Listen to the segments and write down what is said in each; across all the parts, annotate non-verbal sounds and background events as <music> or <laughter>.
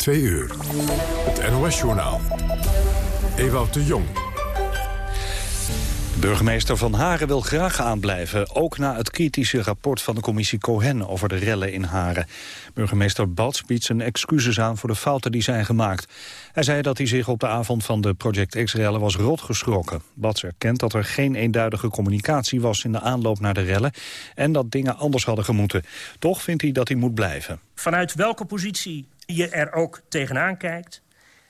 Twee uur. Het NOS-journaal. Ewout de Jong. Burgemeester Van Haren wil graag aanblijven, ook na het kritische rapport van de commissie Cohen over de rellen in Haren. Burgemeester Bats biedt zijn excuses aan voor de fouten die zijn gemaakt. Hij zei dat hij zich op de avond van de Project X-rellen was rotgeschrokken. Bats erkent dat er geen eenduidige communicatie was in de aanloop naar de rellen en dat dingen anders hadden gemoeten. Toch vindt hij dat hij moet blijven. Vanuit welke positie je er ook tegenaan kijkt,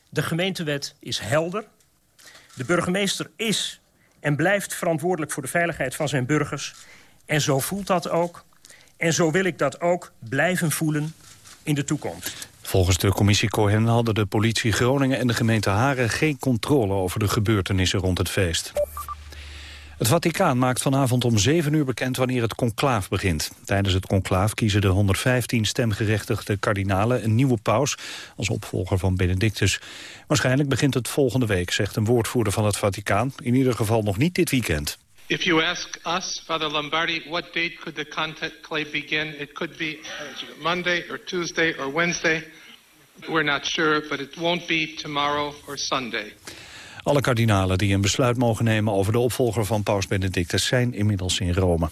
de gemeentewet is helder. De burgemeester is en blijft verantwoordelijk voor de veiligheid van zijn burgers. En zo voelt dat ook. En zo wil ik dat ook blijven voelen in de toekomst. Volgens de commissie Cohen hadden de politie Groningen en de gemeente Haren geen controle over de gebeurtenissen rond het feest. Het Vaticaan maakt vanavond om 7 uur bekend wanneer het conclaaf begint. Tijdens het conclaaf kiezen de 115 stemgerechtigde kardinalen een nieuwe paus als opvolger van Benedictus. Waarschijnlijk begint het volgende week, zegt een woordvoerder van het Vaticaan. In ieder geval nog niet dit weekend. If you ask us, Father Lombardi, what date could the conclave begin? It could be Monday or Tuesday or Wednesday. We're not sure, but it won't be tomorrow or Sunday. Alle kardinalen die een besluit mogen nemen over de opvolger van paus Benedictus zijn inmiddels in Rome.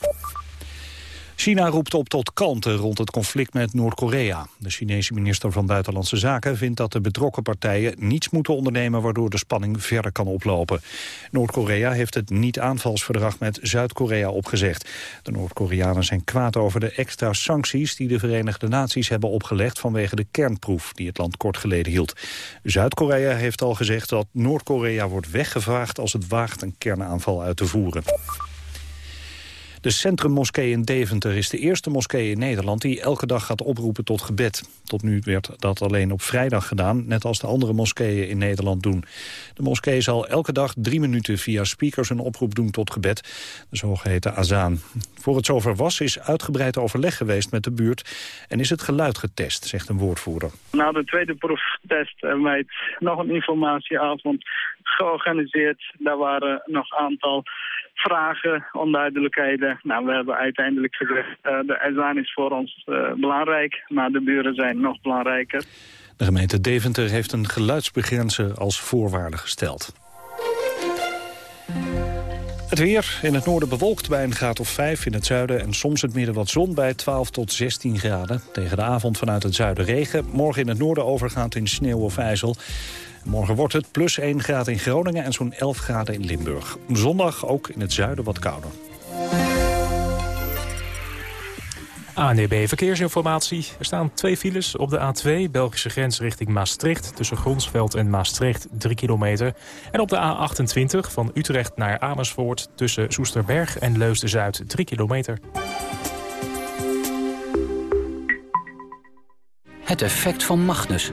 China roept op tot kalmte rond het conflict met Noord-Korea. De Chinese minister van Buitenlandse Zaken vindt dat de betrokken partijen niets moeten ondernemen waardoor de spanning verder kan oplopen. Noord-Korea heeft het niet-aanvalsverdrag met Zuid-Korea opgezegd. De Noord-Koreanen zijn kwaad over de extra sancties die de Verenigde Naties hebben opgelegd vanwege de kernproef die het land kort geleden hield. Zuid-Korea heeft al gezegd dat Noord-Korea wordt weggevaagd als het waagt een kernaanval uit te voeren. De Centrummoskee in Deventer is de eerste moskee in Nederland... die elke dag gaat oproepen tot gebed. Tot nu werd dat alleen op vrijdag gedaan, net als de andere moskeeën in Nederland doen. De moskee zal elke dag drie minuten via speakers een oproep doen tot gebed. De zogeheten azaan. Voor het zover was is uitgebreid overleg geweest met de buurt... en is het geluid getest, zegt een woordvoerder. Na de tweede proeftest wij nog een informatieavond georganiseerd. Daar waren nog een aantal vragen, onduidelijkheden. Nou, we hebben uiteindelijk gezegd, uh, de azaan is voor ons uh, belangrijk, maar de buren zijn nog belangrijker. De gemeente Deventer heeft een geluidsbegrenzer als voorwaarde gesteld. Het weer in het noorden bewolkt bij een graad of 5 in het zuiden... en soms het midden wat zon bij 12 tot 16 graden. Tegen de avond vanuit het zuiden regen. Morgen in het noorden overgaand in sneeuw of ijzel. Morgen wordt het plus 1 graden in Groningen en zo'n 11 graden in Limburg. Zondag ook in het zuiden wat kouder. ANDB Verkeersinformatie. Er staan twee files op de A2, Belgische grens richting Maastricht... tussen Gronsveld en Maastricht, 3 kilometer. En op de A28 van Utrecht naar Amersfoort... tussen Soesterberg en Leusden-Zuid, 3 kilometer. Het effect van Magnus.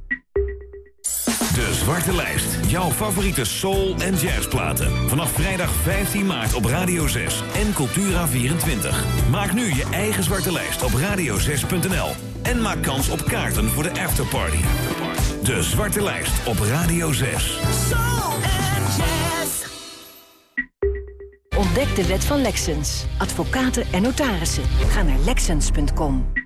De Zwarte Lijst. Jouw favoriete soul- en jazzplaten. Vanaf vrijdag 15 maart op Radio 6 en Cultura24. Maak nu je eigen Zwarte Lijst op radio6.nl. En maak kans op kaarten voor de afterparty. De Zwarte Lijst op Radio 6. Soul en jazz. Ontdek de wet van Lexens. Advocaten en notarissen. Ga naar Lexens.com.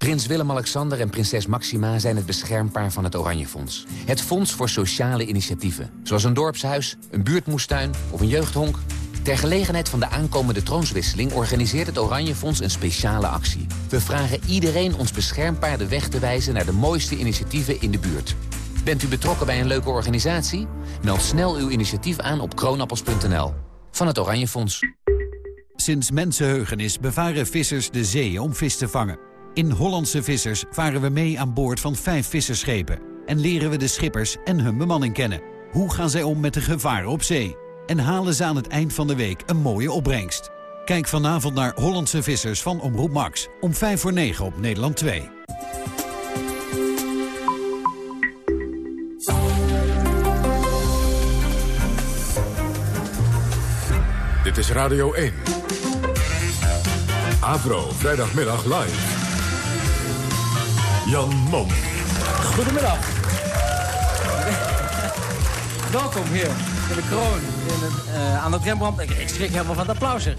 Prins Willem-Alexander en prinses Maxima zijn het beschermpaar van het Oranje Fonds. Het fonds voor sociale initiatieven. Zoals een dorpshuis, een buurtmoestuin of een jeugdhonk. Ter gelegenheid van de aankomende troonswisseling organiseert het Oranje Fonds een speciale actie. We vragen iedereen ons beschermpaar de weg te wijzen naar de mooiste initiatieven in de buurt. Bent u betrokken bij een leuke organisatie? Meld snel uw initiatief aan op kroonappels.nl. Van het Oranje Fonds. Sinds mensenheugenis bevaren vissers de zee om vis te vangen. In Hollandse Vissers varen we mee aan boord van vijf visserschepen... en leren we de schippers en hun bemanning kennen. Hoe gaan zij om met de gevaren op zee? En halen ze aan het eind van de week een mooie opbrengst? Kijk vanavond naar Hollandse Vissers van Omroep Max. Om 5 voor 9 op Nederland 2. Dit is Radio 1. Avro, vrijdagmiddag live. Jan Mom. Goedemiddag. <laughs> Welkom hier in de kroon in het, uh, aan het Rembrandt... Ik, ik schrik helemaal van het applaus. Uh,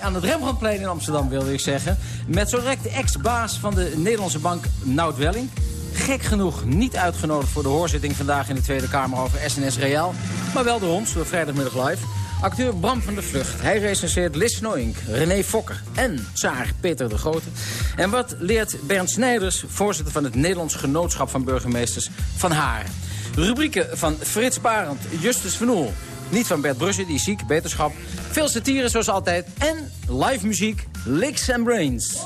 aan het Rembrandtplein in Amsterdam, wilde ik zeggen. Met zo direct de ex-baas van de Nederlandse bank, Nout Welling. Gek genoeg niet uitgenodigd voor de hoorzitting vandaag in de Tweede Kamer over SNS Real. Maar wel de ons door vrijdagmiddag live. Acteur Bram van der Vlucht. Hij recenseert Lis Snoink, René Fokker en Tsaar Peter de Grote. En wat leert Bernd Snijders, voorzitter van het Nederlands Genootschap van Burgemeesters, van haar? Rubrieken van Frits Barend, Justus van Oel. Niet van Bert Brussen, die is ziek, beterschap. Veel satire zoals altijd. En live muziek, Licks and Brains.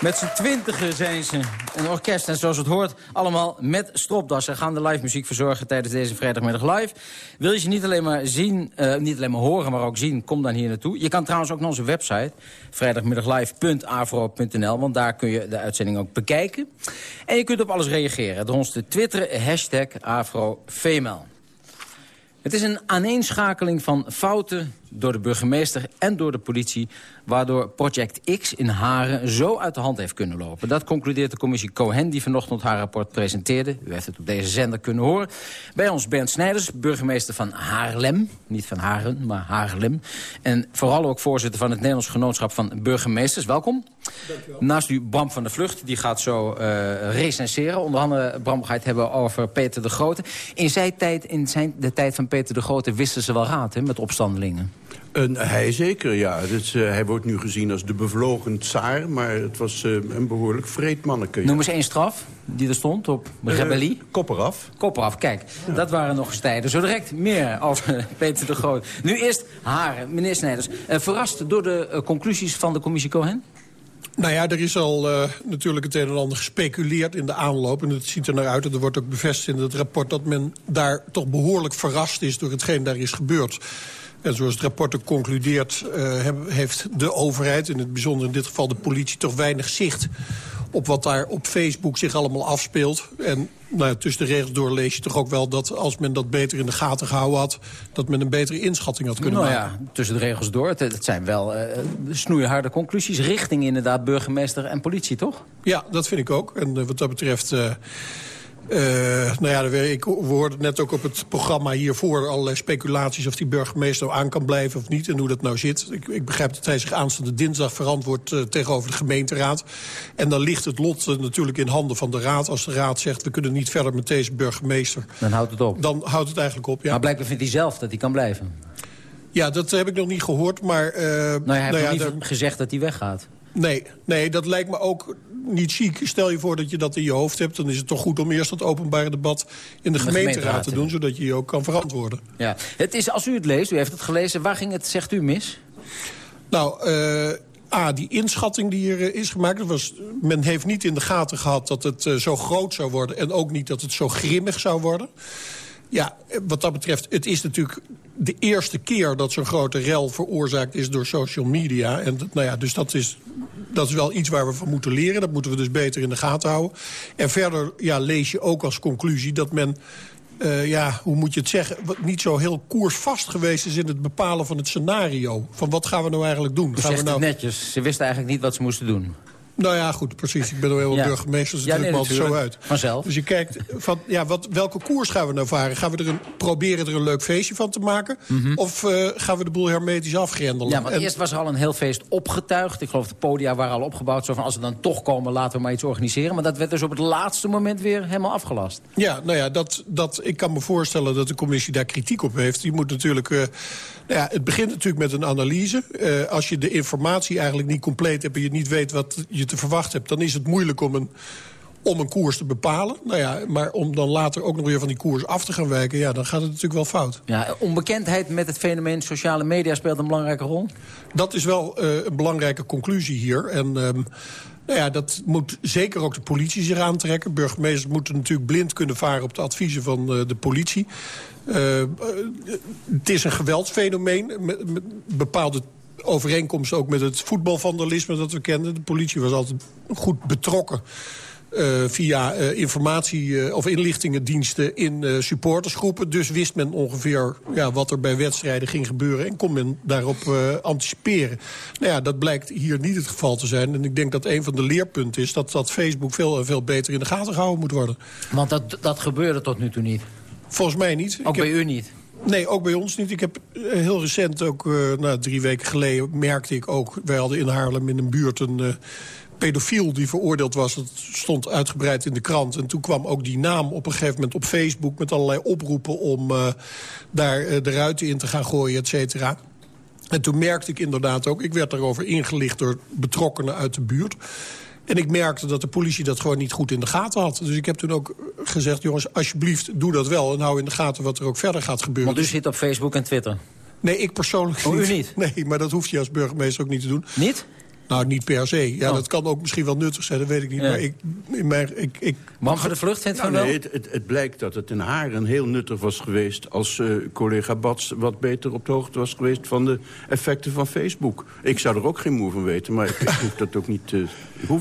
Met z'n twintigen zijn ze. Een orkest en zoals het hoort, allemaal met stropdassen. Gaan de live muziek verzorgen tijdens deze vrijdagmiddag live. Wil je ze niet alleen maar zien, uh, niet alleen maar horen, maar ook zien, kom dan hier naartoe. Je kan trouwens ook naar onze website, vrijdagmiddaglive.avro.nl, want daar kun je de uitzending ook bekijken. En je kunt op alles reageren. Door ons te twitteren, hashtag AfroFemale. Het is een aaneenschakeling van fouten door de burgemeester en door de politie... waardoor Project X in Haren zo uit de hand heeft kunnen lopen. Dat concludeert de commissie Cohen die vanochtend haar rapport presenteerde. U heeft het op deze zender kunnen horen. Bij ons Bernd Snijders, burgemeester van Haarlem. Niet van Haren, maar Haarlem. En vooral ook voorzitter van het Nederlands Genootschap van Burgemeesters. Welkom. Naast u Bram van der Vlucht, die gaat zo uh, recenseren. Onder andere, Bram, ga het hebben over Peter de Grote. In, zijn tijd, in zijn, de tijd van Peter de Grote wisten ze wel raad hè, met opstandelingen. Hij zeker, ja. Dus, uh, hij wordt nu gezien als de bevlogen tsaar... maar het was uh, een behoorlijk vreed manneke. Noem eens één straf die er stond op rebellie. Uh, kopperaf. Kopperaf, kijk. Ja. Dat waren nog eens tijden. Zo direct meer over Peter de Groot. Nu eerst Haren, meneer Snijders. verrast door de conclusies van de commissie Cohen? Nou ja, er is al uh, natuurlijk het een en ander gespeculeerd in de aanloop. En het ziet er naar uit, en er wordt ook bevestigd in het rapport... dat men daar toch behoorlijk verrast is door hetgeen daar is gebeurd. En zoals het rapport ook concludeert, uh, heeft de overheid... in het bijzonder in dit geval de politie, toch weinig zicht op wat daar op Facebook zich allemaal afspeelt. En nou ja, tussen de regels door lees je toch ook wel dat als men dat beter in de gaten gehouden had... dat men een betere inschatting had kunnen nou maken. Ja, tussen de regels door. Het, het zijn wel uh, snoeiharde conclusies richting inderdaad burgemeester en politie, toch? Ja, dat vind ik ook. En uh, wat dat betreft... Uh, uh, nou ja, ik hoorde net ook op het programma hiervoor allerlei speculaties... of die burgemeester nou aan kan blijven of niet en hoe dat nou zit. Ik, ik begrijp dat hij zich aanstaande dinsdag verantwoordt uh, tegenover de gemeenteraad. En dan ligt het lot uh, natuurlijk in handen van de raad. Als de raad zegt, we kunnen niet verder met deze burgemeester. Dan houdt het op. Dan houdt het eigenlijk op, ja. Maar blijkbaar vindt hij zelf dat hij kan blijven. Ja, dat heb ik nog niet gehoord, maar... nou, hij heeft nou ja, niet gezegd dat hij weggaat. Nee, nee, dat lijkt me ook niet chic. Stel je voor dat je dat in je hoofd hebt... dan is het toch goed om eerst dat openbare debat in de, de gemeenteraad, gemeenteraad te doen... zodat je je ook kan verantwoorden. Ja. Het is, als u het leest, u heeft het gelezen, waar ging het, zegt u, mis? Nou, uh, A, die inschatting die er is gemaakt... Was, men heeft niet in de gaten gehad dat het uh, zo groot zou worden... en ook niet dat het zo grimmig zou worden. Ja, wat dat betreft, het is natuurlijk de eerste keer dat zo'n grote rel veroorzaakt is door social media. En nou ja, dus dat is, dat is wel iets waar we van moeten leren. Dat moeten we dus beter in de gaten houden. En verder ja, lees je ook als conclusie dat men... Uh, ja, hoe moet je het zeggen, niet zo heel koersvast geweest is in het bepalen van het scenario. Van wat gaan we nou eigenlijk doen? gaan we nou... netjes, ze wisten eigenlijk niet wat ze moesten doen. Nou ja, goed, precies. Ik ben wel heel ja. burgemeester, dus het ja, nee, altijd zo uit. Vanzelf. Dus je kijkt, van, ja, wat, welke koers gaan we nou varen? Gaan we er een, proberen er een leuk feestje van te maken? Mm -hmm. Of uh, gaan we de boel hermetisch afgrendelen? Ja, want en, eerst was er al een heel feest opgetuigd. Ik geloof de podia waren al opgebouwd. Zo van, als we dan toch komen, laten we maar iets organiseren. Maar dat werd dus op het laatste moment weer helemaal afgelast. Ja, nou ja, dat, dat, ik kan me voorstellen dat de commissie daar kritiek op heeft. Die moet natuurlijk... Uh, nou ja, het begint natuurlijk met een analyse. Uh, als je de informatie eigenlijk niet compleet hebt... en je niet weet wat je te verwachten hebt... dan is het moeilijk om een, om een koers te bepalen. Nou ja, maar om dan later ook nog weer van die koers af te gaan wijken... ja, dan gaat het natuurlijk wel fout. Ja, onbekendheid met het fenomeen sociale media speelt een belangrijke rol? Dat is wel uh, een belangrijke conclusie hier. En... Um, Nou ja, dat moet zeker ook de politie zich aantrekken. Burgemeesters moeten natuurlijk blind kunnen varen op de adviezen van de politie. Uh, het is een geweldsfenomeen. Met, bepaalde overeenkomsten ook met het voetbalvandalisme dat we kenden. De politie was altijd goed betrokken. Uh, via uh, informatie- of inlichtingendiensten in supportersgroepen. Dus wist men ongeveer ja, wat er bij wedstrijden ging gebeuren... en kon men daarop anticiperen. Nou ja, dat blijkt hier niet het geval te zijn. En ik denk dat een van de leerpunten is... dat, dat Facebook veel, veel beter in de gaten gehouden moet worden. Want dat, dat gebeurde tot nu toe niet? Volgens mij niet. Ook bij u niet? Nee, ook bij ons niet. Ik heb heel recent, ook nou, drie weken geleden, merkte ik ook... wij hadden in Haarlem in een buurt een uh, pedofiel die veroordeeld was. Dat stond uitgebreid in de krant. En toen kwam ook die naam op een gegeven moment op Facebook... met allerlei oproepen om uh, daar uh, de ruiten in te gaan gooien, et cetera. En toen merkte ik inderdaad ook... ik werd daarover ingelicht door betrokkenen uit de buurt... En ik merkte dat de politie dat gewoon niet goed in de gaten had. Dus ik heb toen ook gezegd, jongens, alsjeblieft, doe dat wel... en hou in de gaten wat er ook verder gaat gebeuren. Want u zit op Facebook en Twitter? Nee, ik persoonlijk oh, niet. u <laughs> niet? Nee, maar dat hoeft je als burgemeester ook niet te doen. Niet? Nou, niet per se. Ja, oh. dat kan ook misschien wel nuttig zijn, dat weet ik niet. Ja. Maar ik... Maar ik, ik Man voor de vlucht vindt nou, van nee, wel? Het, het, het, blijkt dat het in Haren heel nuttig was geweest... als uh, collega Bats wat beter op de hoogte was geweest... van de effecten van Facebook. Ik zou er ook geen moe van weten, maar ik, ik hoef dat ook niet... Uh,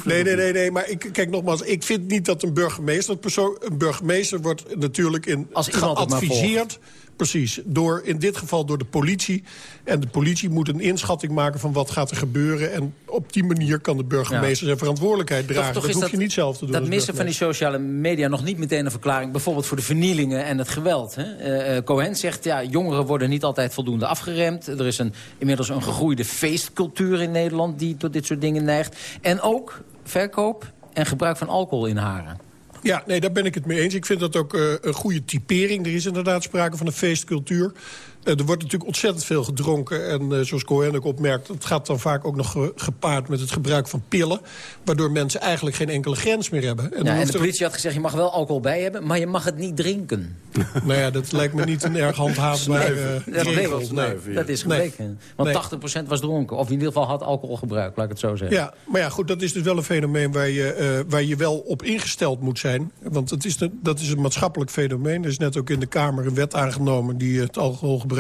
nee, nee, nee, nee, maar ik, kijk nogmaals, ik vind niet dat een burgemeester... Persoon, een burgemeester wordt natuurlijk in als geadviseerd... Precies, door, in dit geval door de politie. En de politie moet een inschatting maken van wat gaat er gebeuren. En op die manier kan de burgemeester ja. zijn verantwoordelijkheid dragen. Toch, toch dat hoef je niet zelf te doen. Dat missen van die sociale media nog niet meteen een verklaring... bijvoorbeeld voor de vernielingen en het geweld. Hè? Uh, Cohen zegt, ja, jongeren worden niet altijd voldoende afgeremd. Er is een, inmiddels een gegroeide feestcultuur in Nederland... die tot dit soort dingen neigt. En ook verkoop en gebruik van alcohol in Haren. Ja, nee, daar ben ik het mee eens. Ik vind dat ook uh, een goede typering. Er is inderdaad sprake van een feestcultuur. Uh, er wordt natuurlijk ontzettend veel gedronken. En uh, zoals Cohen ook opmerkt, het gaat dan vaak ook nog ge gepaard met het gebruik van pillen. Waardoor mensen eigenlijk geen enkele grens meer hebben. En, ja, en de politie had gezegd, je mag wel alcohol bij hebben, maar je mag het niet drinken. <laughs> nou ja, dat lijkt me niet een erg handhaafbare nee, regel. Nee, nee, dat is gebleken. Nee. Want 80% was dronken. Of in ieder geval had alcohol gebruikt, laat ik het zo zeggen. Ja, maar ja, goed, dat is dus wel een fenomeen waar je, uh, waar je wel op ingesteld moet zijn. Want het is de, dat is een maatschappelijk fenomeen. Er is net ook in de Kamer een wet aangenomen die het alcoholgebruik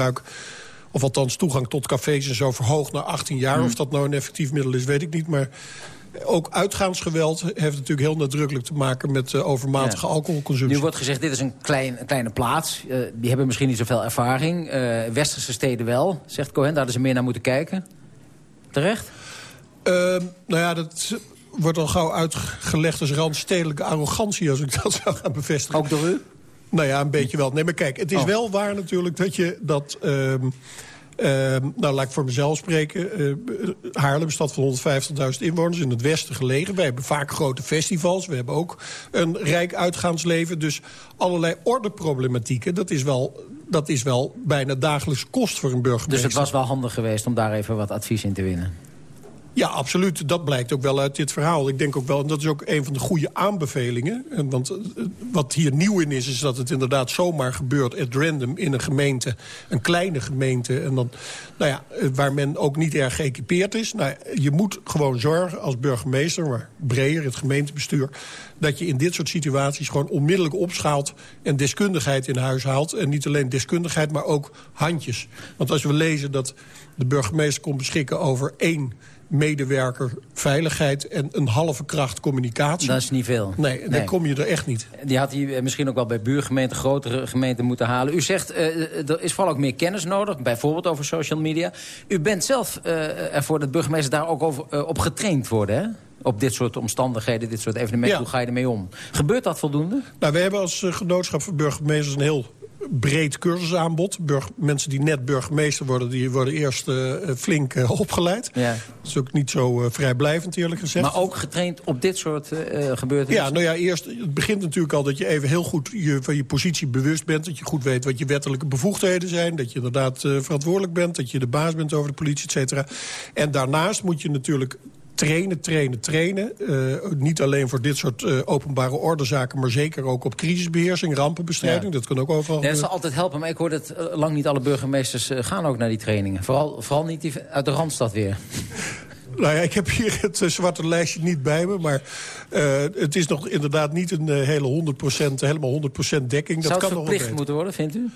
of althans toegang tot cafés en zo verhoogt naar 18 jaar. Hmm. Of dat nou een effectief middel is, weet ik niet. Maar ook uitgaansgeweld heeft natuurlijk heel nadrukkelijk te maken... met uh, overmatige ja. alcoholconsumptie. Nu wordt gezegd, dit is een, klein, een kleine plaats. Uh, die hebben misschien niet zoveel ervaring. Uh, westerse steden wel, zegt Cohen. Daar hadden ze meer naar moeten kijken. Terecht? nou ja, dat wordt al gauw uitgelegd als randstedelijke arrogantie... als ik dat zou gaan bevestigen. Ook door u? Nou ja, een beetje wel. Nee, maar kijk, het is oh. wel waar natuurlijk dat je dat... Um, Uh, nou, laat ik voor mezelf spreken. Uh, Haarlem, stad van 150.000 inwoners, in het westen gelegen. Wij hebben vaak grote festivals. We hebben ook een rijk uitgaansleven. Dus allerlei ordeproblematieken, dat is wel, dat is wel bijna dagelijks kost voor een burgemeester. Dus het was wel handig geweest om daar even wat advies in te winnen? Ja, absoluut. Dat blijkt ook wel uit dit verhaal. Ik denk ook wel, en dat is ook een van de goede aanbevelingen... En want wat hier nieuw in is, is dat het inderdaad zomaar gebeurt... at random in een gemeente, een kleine gemeente... En dan, nou ja, waar men ook niet erg geëquipeerd is. Nou, je moet gewoon zorgen als burgemeester, maar breder, het gemeentebestuur... dat je in dit soort situaties gewoon onmiddellijk opschaalt... en deskundigheid in huis haalt. En niet alleen deskundigheid, maar ook handjes. Want als we lezen dat de burgemeester kon beschikken over één medewerker veiligheid en een halve kracht communicatie. Dat is niet veel. Nee, dan kom je er echt niet. Die had hij misschien ook wel bij buurgemeenten, grotere gemeenten moeten halen. U zegt, uh, er is vooral ook meer kennis nodig, bijvoorbeeld over social media. U bent zelf uh, ervoor dat burgemeesters daar ook over, uh, op getraind worden, hè? op dit soort omstandigheden, dit soort evenementen. Ja. Hoe ga je ermee om? Gebeurt dat voldoende? Nou, we hebben als uh, genootschap van burgemeesters een heel breed cursusaanbod. Burg, mensen die net burgemeester worden, die worden eerst uh, flink uh, opgeleid. Ja. Dat is ook niet zo uh, vrijblijvend eerlijk gezegd. Maar ook getraind op dit soort gebeurtenissen? Ja, nou ja, eerst, het begint natuurlijk al dat je even heel goed je, van je positie bewust bent. Dat je goed weet wat je wettelijke bevoegdheden zijn. Dat je inderdaad verantwoordelijk bent. Dat je de baas bent over de politie, et cetera. En daarnaast moet je natuurlijk trainen, trainen, trainen. Uh, niet alleen voor dit soort uh, openbare ordezaken... maar zeker ook op crisisbeheersing, rampenbestrijding. Ja. Dat kan ook overal... Ja, dat zal altijd helpen, maar ik hoor dat lang niet alle burgemeesters gaan ook naar die trainingen. Vooral, vooral niet die uit de Randstad weer. <laughs> Nou ja, ik heb hier het uh, zwarte lijstje niet bij me. Maar uh, het is nog inderdaad niet een uh, hele 100%, helemaal 100% dekking. Zou dat het kan verplicht nog moeten worden, vindt u?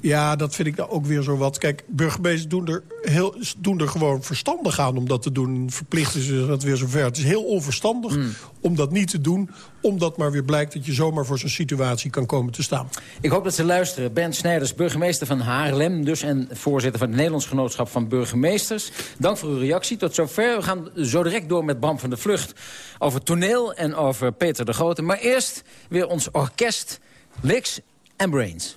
Ja, dat vind ik nou ook weer zo wat. Kijk, burgemeesters doen er, heel, doen er gewoon verstandig aan om dat te doen. Verplichten ze dat weer zover. Het is heel onverstandig Hmm. om dat niet te doen... omdat maar weer blijkt dat je zomaar voor zo'n situatie kan komen te staan. Ik hoop dat ze luisteren. Bernd Snijders, burgemeester van Haarlem... dus en voorzitter van het Nederlands Genootschap van Burgemeesters. Dank voor uw reactie. Tot zover. We gaan zo direct door met Bram van de Vlucht... over toneel en over Peter de Grote. Maar eerst weer ons orkest Licks and Brains.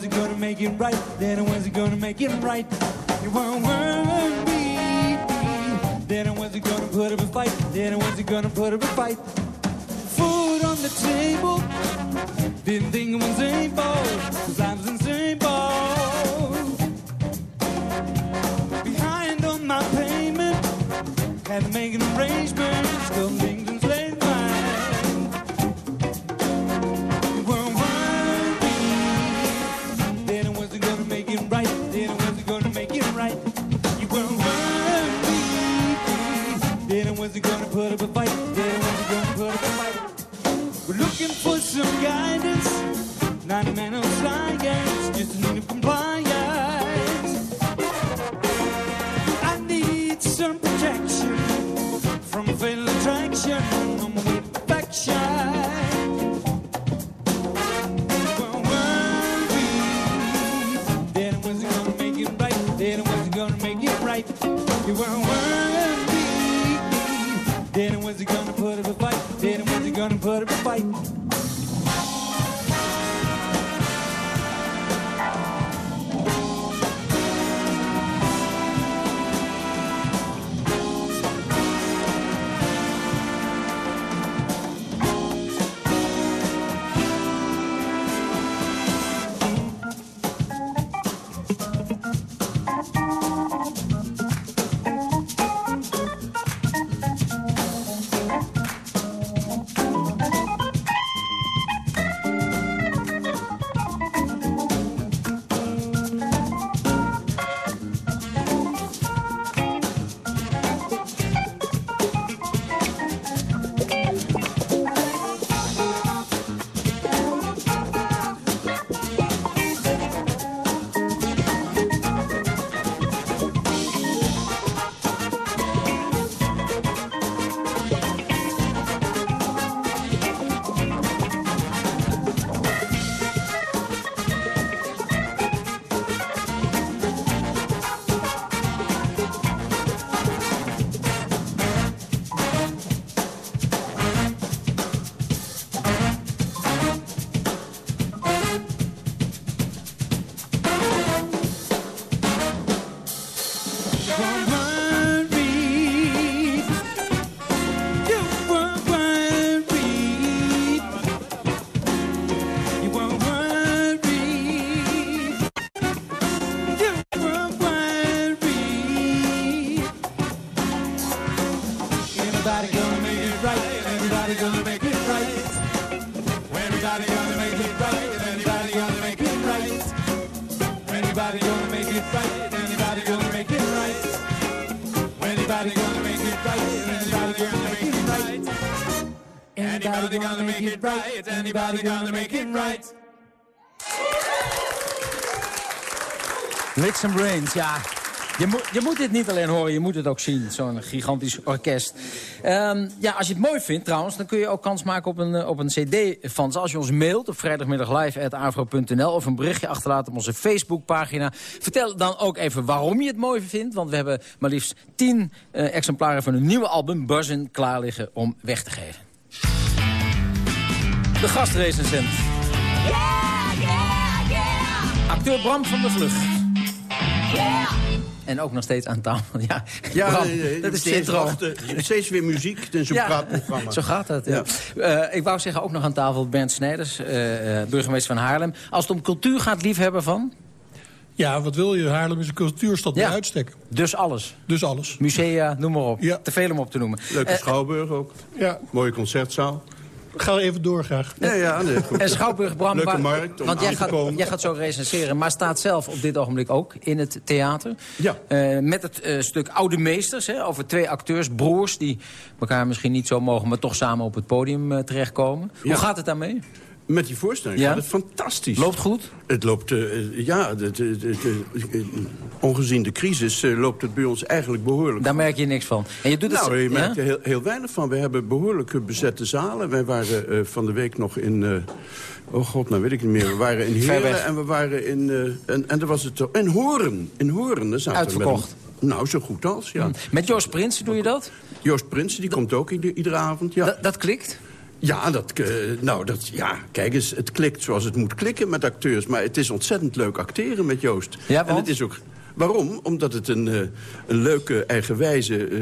Then I wasn't gonna make it right. Then I wasn't gonna make it right. You weren't worried. Then I wasn't gonna put up a fight. Then I wasn't gonna put up a fight. Food on the table. Didn't think it was St. Cause I was in. Behind on my payment. Had to make an arrangement. Some protection from fatal attraction Anybody gonna make right. And Brains, ja. Je moet, je moet dit niet alleen horen, je moet het ook zien. Zo'n gigantisch orkest. Ehm, ja, als je het mooi vindt trouwens, dan kun je ook kans maken op een, eh, op een cd van ze. Als je ons mailt op vrijdagmiddaglive.avro.nl... of een berichtje achterlaat op onze Facebookpagina. Vertel dan ook even waarom je het mooi vindt. Want we hebben maar liefst 10 eh, exemplaren van een nieuwe album... Buzzin klaar liggen om weg te geven. De gastrecensent. Acteur Bram van der Vlucht. En ook nog steeds aan tafel. <laughs> Ja, Ja, Bram, nee, nee, dat is de steeds intro. wachten. Steeds weer muziek in zo'n Ja, praatprogramma. Zo gaat dat, ja. Eh, ik wou zeggen, ook nog aan tafel Bernd Snijders, eh, eh, burgemeester van Haarlem. Als het om cultuur gaat, liefhebber van? Ja, wat wil je? Haarlem is een cultuurstad bij uitstek. Dus alles? Dus alles. Musea, noem maar op. Te veel om op te noemen. Leuke schouwburg ook. Ja. Mooie concertzaal. Ga even door graag. Ja, ja, nee, goed. En Schouwburg Bram, Leuke markt om want jij gaat, jij gaat zo recenseren, maar staat zelf op dit ogenblik ook in het theater. Ja. Eh, met het eh, stuk Oude Meesters, hè, over twee acteurs, broers... die elkaar misschien niet zo mogen, maar toch samen op het podium eh, terechtkomen. Ja. Hoe gaat het daarmee? Met die voorstelling Ja? gaat het fantastisch. Loopt goed? Het loopt, eh, eh, ja, de, de, de, de- eh, ongezien de crisis loopt het bij ons eigenlijk behoorlijk Daar merk je niks van. En je doet het... Nou, je ja? merkt er heel, heel weinig van. We hebben behoorlijk bezette zalen. Wij waren van de week nog in... oh god, nou weet ik niet meer. We waren in Heerlen en we waren in... en, en was het... In Hoorn. In Hoorn. daar zaten Uitverkocht. een- nou, zo goed als, ja. Met Joost Prinsen doe je dat? Joost Prinsen, die komt ook ieder- iedere avond, ja. Dat, dat klikt? Ja, dat, eh, nou, dat, ja, kijk eens, het klikt zoals het moet klikken met acteurs. Maar het is ontzettend leuk acteren met Joost. Ja, en het is ook... Waarom? Omdat het een, eh, een leuke, eigenwijze, eh,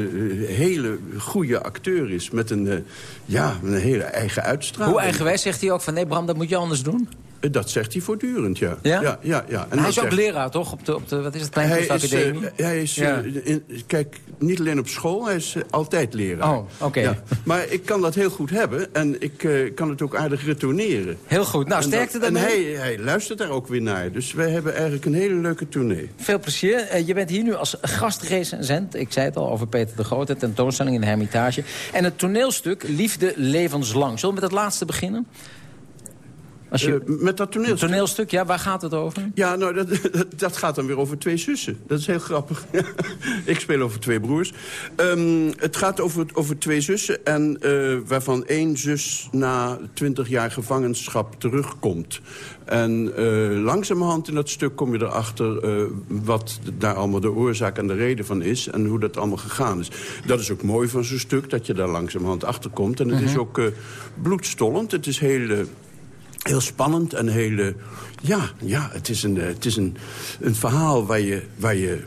hele goede acteur is. Met een, ja, een hele eigen uitstraling. Hoe eigenwijs zegt hij ook van... nee Bram, dat moet je anders doen? Eh, Dat zegt hij voortdurend, ja. Ja? ja, ja, ja. En hij is ook leraar, toch? Op de, op de wat is het, hij is, Kleinkunstacademie? eh, hij is Ja. eh, in- kijk, niet alleen op school, hij is altijd leraar. Oh, oké. Maar ik kan dat heel goed hebben en ik kan het ook aardig retourneren. Heel goed. Nou, En sterkte dat- En hij, hij luistert daar ook weer naar. Dus wij hebben eigenlijk een hele leuke tournee. Veel plezier. Je bent hier nu als gastrecensent. Ik zei het al over Peter de Grote, tentoonstelling in de Hermitage. En het toneelstuk Liefde levenslang. Zullen we met het laatste beginnen? Als je... Eh, met dat toneelstuk? toneelstuk, ja, waar gaat het over? Ja, nou, dat, dat gaat dan weer over twee zussen. Dat is heel grappig. <laughs> ik speel over twee broers. Ehm, het gaat over, over twee zussen... en eh, waarvan één zus na twintig jaar gevangenschap terugkomt. En eh, langzamerhand in dat stuk kom je erachter... wat daar allemaal de oorzaak en de reden van is... en hoe dat allemaal gegaan is. Dat is ook mooi van zo'n stuk, dat je daar langzamerhand achter komt. En het is Mhm. ook bloedstollend. Het is heel... heel spannend en heel... eh, ja, ja, het is een, eh, het is een, een verhaal waar je, waar je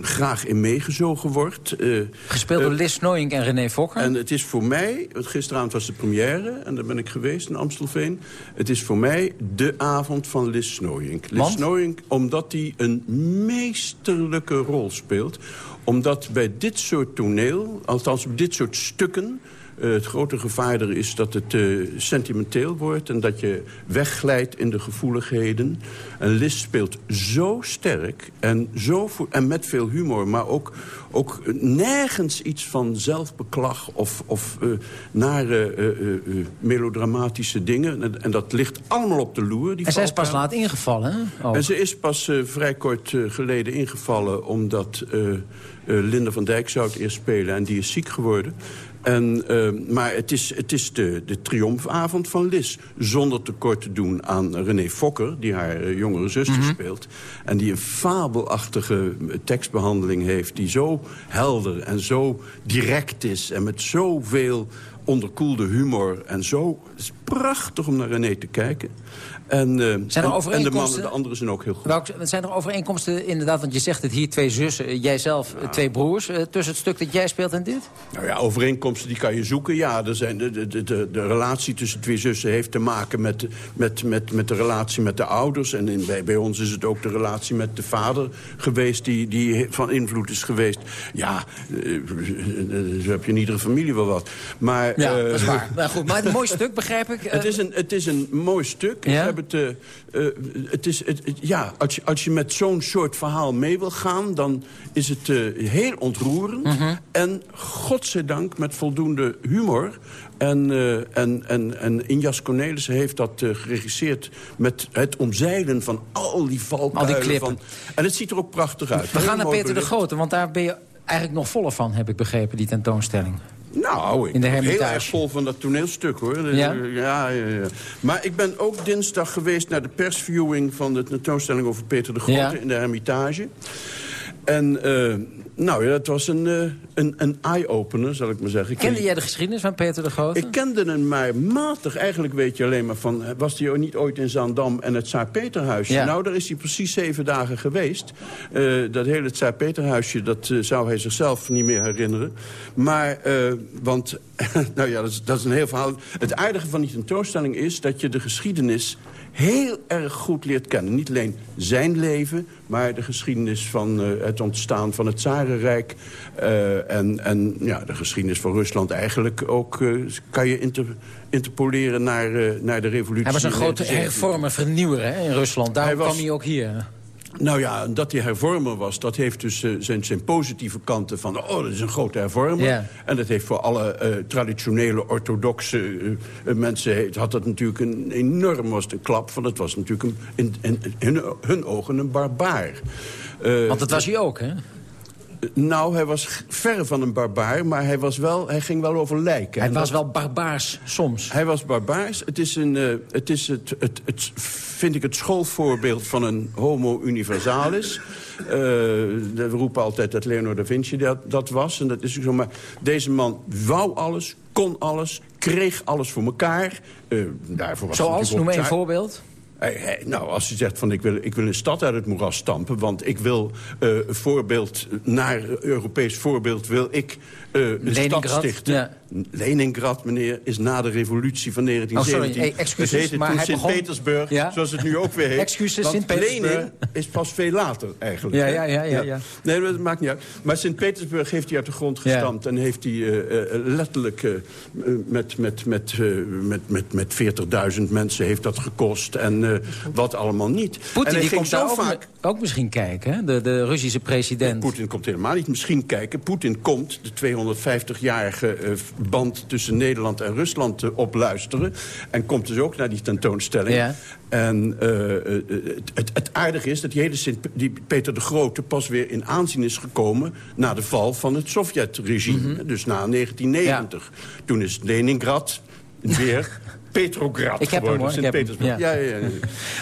graag in meegezogen wordt. Eh, Gespeeld door Lis Snoyink en René Fokker. en het is voor mij, want gisteravond was de première... en daar ben ik geweest in Amstelveen. Het is voor mij de avond van Lis Snooyink. Lis? Snooyink, omdat hij een meesterlijke rol speelt. Omdat bij dit soort toneel, althans bij dit soort stukken... eh, het grote gevaar er is dat het eh, sentimenteel wordt... en dat je wegglijdt in de gevoeligheden. En Lis speelt zo sterk en, zo en met veel humor... maar ook, ook nergens iets van zelfbeklag of, of eh, nare melodramatische dingen. En, en dat ligt allemaal op de loer. Die En zij is pas laat ingevallen, hè? Oh. En ze is pas vrij kort geleden ingevallen... omdat Linda van Dijk zou het eerst spelen en die is ziek geworden. En, eh, maar het is, het is de, de triomfavond van Lis. Zonder tekort te doen aan René Fokker, die haar eh, jongere zuster Mhm. speelt. En die een fabelachtige eh, tekstbehandeling heeft... die zo helder en zo direct is en met zoveel onderkoelde humor. En zo, het is prachtig om naar René te kijken. En, eh, Zijn er en, en de overeenkomsten? mannen, de anderen zijn ook heel goed. Zijn er overeenkomsten inderdaad, want je zegt het hier, twee zussen, eh, jijzelf, eh, twee broers, tussen het stuk dat jij speelt en dit? Nou ja, overeenkomsten die kan je zoeken. Ja, er zijn de, de, de, de relatie tussen twee zussen heeft te maken met, met, met, met de relatie met de ouders. En in, bij, bij ons is het ook de relatie met de vader geweest die, die van invloed is geweest. Ja, <laughs> zo heb je in iedere familie wel wat. Maar, Ja, dat is waar. <laughs> Maar goed, maar het mooie stuk begrijp ik. Het is, een, het is een mooi stuk. Ja? Eh, het is, het, het- ja, als, je, als je met zo'n soort verhaal mee wil gaan... dan is het eh, heel ontroerend. Mhm. En godzijdank met voldoende humor. En, eh, en, en, en Injas Cornelissen heeft dat geregisseerd... met het omzeilen van al die valkuilen. Al die klippen. Van, en het ziet er ook prachtig uit. We gaan naar Peter de. Grote, want daar ben je eigenlijk nog voller van, heb ik begrepen, die tentoonstelling. Nou, ik In de ben heel erg vol van dat toneelstuk, hoor. Ja? Ja, ja, ja. Maar ik ben ook dinsdag geweest naar de persviewing... van de tentoonstelling over Peter de Grote in de Hermitage. En uh, nou ja, dat was een, uh, een, een eye-opener, zal ik maar zeggen. Kende jij de geschiedenis van Peter de Grote? Ik kende hem maar matig. Eigenlijk weet je alleen maar van... was hij niet ooit in Zaandam en het Tsaar-Peterhuisje? Ja. Nou, daar is hij precies zeven dagen geweest. Uh, dat hele Tsaar-Peterhuisje, dat zou hij zichzelf niet meer herinneren. Maar, want... <laughs> nou ja, dat is, dat is een heel verhaal. Het aardige van die tentoonstelling is dat je de geschiedenis heel erg goed leert kennen. Niet alleen zijn leven, maar de geschiedenis van uh, het ontstaan van het Zarenrijk... Uh, en, en ja, de geschiedenis van Rusland eigenlijk ook uh, kan je inter, interpoleren naar, naar de revolutie. Hij was een grote hervormer, vernieuwer hè, in Rusland. Daarom Hij was- kwam hij ook hier. Nou ja, dat hij hervormer was, dat heeft dus eh, zijn, zijn positieve kanten van... oh, dat is een grote hervormer. En dat heeft voor alle eh, traditionele orthodoxe eh, mensen... had dat natuurlijk een enorm was een klap van... het was natuurlijk een, in, in, in hun, hun ogen een barbaar. Want dat was hij ook, hè? Nou, hij was verre van een barbaar, maar hij, was wel, hij ging wel over lijken. Hij En was dat- wel barbaars soms. Hij was barbaars. Het is, een, eh, het, is het, het, het, vind ik het schoolvoorbeeld van een homo universalis. Eh, we roepen altijd dat Leonardo da Vinci dat, dat was. En dat is zo. Maar deze man wou alles, kon alles, kreeg alles voor elkaar. Eh, daarvoor was hij Zoals, noem tsa- voorbeeld. Nou, als hij zegt van ik wil, ik wil een stad uit het moeras stampen... want ik wil een voorbeeld, naar Europees voorbeeld... wil ik eh, een stad Leningrad, stichten. ja. Leningrad, meneer, is na de revolutie van 1917. Oh, eh, excuses, het heette toen hij Sint-Petersburg, Ja. zoals het nu ook weer heet. Excuses, Sint-Petersburg. Lenin is pas veel later eigenlijk. Ja, ja, ja, ja, ja. Nee, dat maakt niet uit. Maar Sint-Petersburg heeft hij uit de grond gestampt... en heeft hij eh, eh, letterlijk eh, met, met, met, met, met, met 40.000 mensen heeft dat gekost. En wat allemaal niet. en Poetin hij die ging zo vaak... ook misschien kijken, hè? De, de Russische president. Poetin komt helemaal niet misschien kijken. Poetin komt de 250-jarige eh, band tussen Nederland en Rusland eh, opluisteren. En komt dus ook naar die tentoonstelling. Ja. En eh, het, het, het aardige is dat die hele Sint die Peter de Grote pas weer in aanzien is gekomen... na de val van het Sovjet-regime, Mhm. dus na 1990. Toen is Leningrad weer... <laughs> Petrograd Ik heb hem, geworden, hoor, ik heb hem, Sint-Petersburg. ja. Ja. Ja, ja,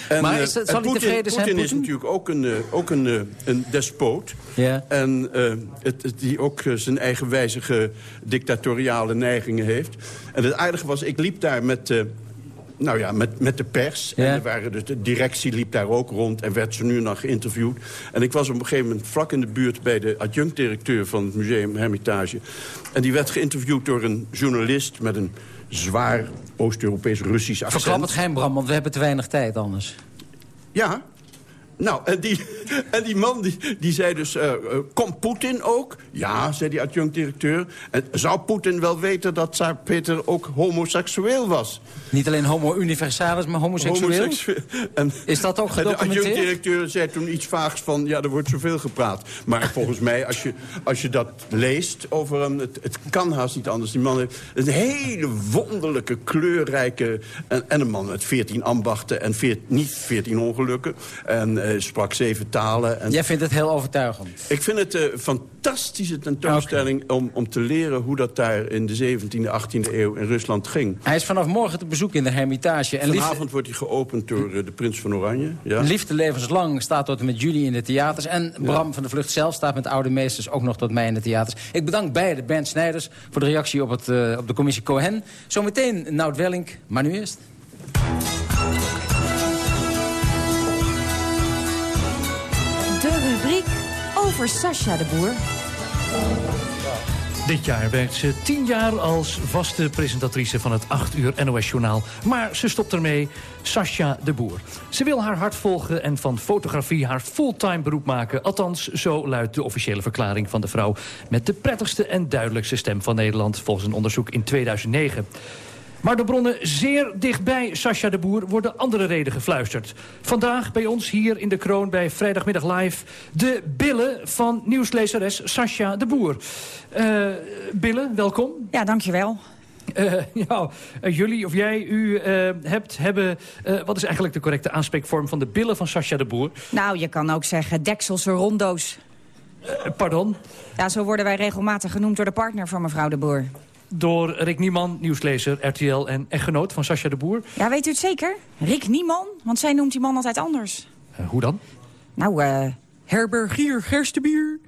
En, Maar eh, is dat- zal hij Poetin- tevreden zijn, Poetin is natuurlijk ook een, eh, ook een, eh, een despoot. Ja. En het, het- die ook zijn eigen wijzige dictatoriale neigingen heeft. En het aardige was, ik liep daar met... eh, nou ja, met, met de pers. Ja. En er waren dus, de directie liep daar ook rond en werd ze nu nog geïnterviewd. En ik was op een gegeven moment vlak in de buurt bij de adjunct-directeur van het museum Hermitage. En die werd geïnterviewd door een journalist met een zwaar Oost-Europees Russisch accent. Verklap het geheim, Bram, want we hebben te weinig tijd anders. Ja. Nou, en die, en die man die, die zei dus, eh, komt Poetin ook? Ja, zei die adjunct-directeur. Zou Poetin wel weten dat Tsaar Peter ook homoseksueel was? Niet alleen homo universalis, maar homoseksueel? Homoseksueel. En, Is dat ook en de gedocumenteerd? adjunct-directeur zei toen iets vaags van... ja, er wordt zoveel gepraat. Maar volgens mij, als je, als je dat leest over hem... Het, het kan haast niet anders. Die man heeft een hele wonderlijke, kleurrijke... en, en een man met veertien ambachten en veert, niet veertien ongelukken. En eh, sprak zeven talen. En, Jij vindt het heel overtuigend. ik vind het een fantastische tentoonstelling om, om te leren hoe dat daar in de 17e, 18e eeuw in Rusland ging. Hij is vanaf morgen te bezoek in de Hermitage. En liefde, Vanavond wordt hij geopend door eh, de prins van Oranje. Ja. liefde levenslang staat tot en met juli in de theaters. En Bram van de Vlucht zelf staat met oude meesters ook nog tot mei in de theaters. Ik bedank beide, Bernd Snijders, voor de reactie op, het, eh, op de commissie Cohen. Zometeen Nout Welling, maar nu eerst. Over Sascha de Boer. Dit jaar werkt ze tien jaar als vaste presentatrice van het 8 uur NOS-journaal. Maar ze stopt ermee, Sascha de Boer. Ze wil haar hart volgen en van fotografie haar fulltime beroep maken. Althans, zo luidt de officiële verklaring van de vrouw... met de prettigste en duidelijkste stem van Nederland... volgens een onderzoek in 2009. Maar de bronnen zeer dichtbij Sascha de Boer worden andere reden gefluisterd. Vandaag bij ons hier in de Kroon bij Vrijdagmiddag Live... de billen van nieuwslezeres Sascha de Boer. Eh billen, welkom. Ja, dankjewel. Eh ja, eh, jullie of jij, u hebt, hebben... wat is eigenlijk de correcte aanspreekvorm van de billen van Sascha de Boer? Nou, je kan ook zeggen dekselse rondo's. Pardon? Ja, zo worden wij regelmatig genoemd door de partner van mevrouw de Boer. Door Rick Nieman, nieuwslezer, RTL en echtgenoot van Sascha de Boer. Ja, weet u het zeker? Rick Nieman? Want zij noemt die man altijd anders. Eh, hoe dan? Nou, eh, herbergier gerstebier.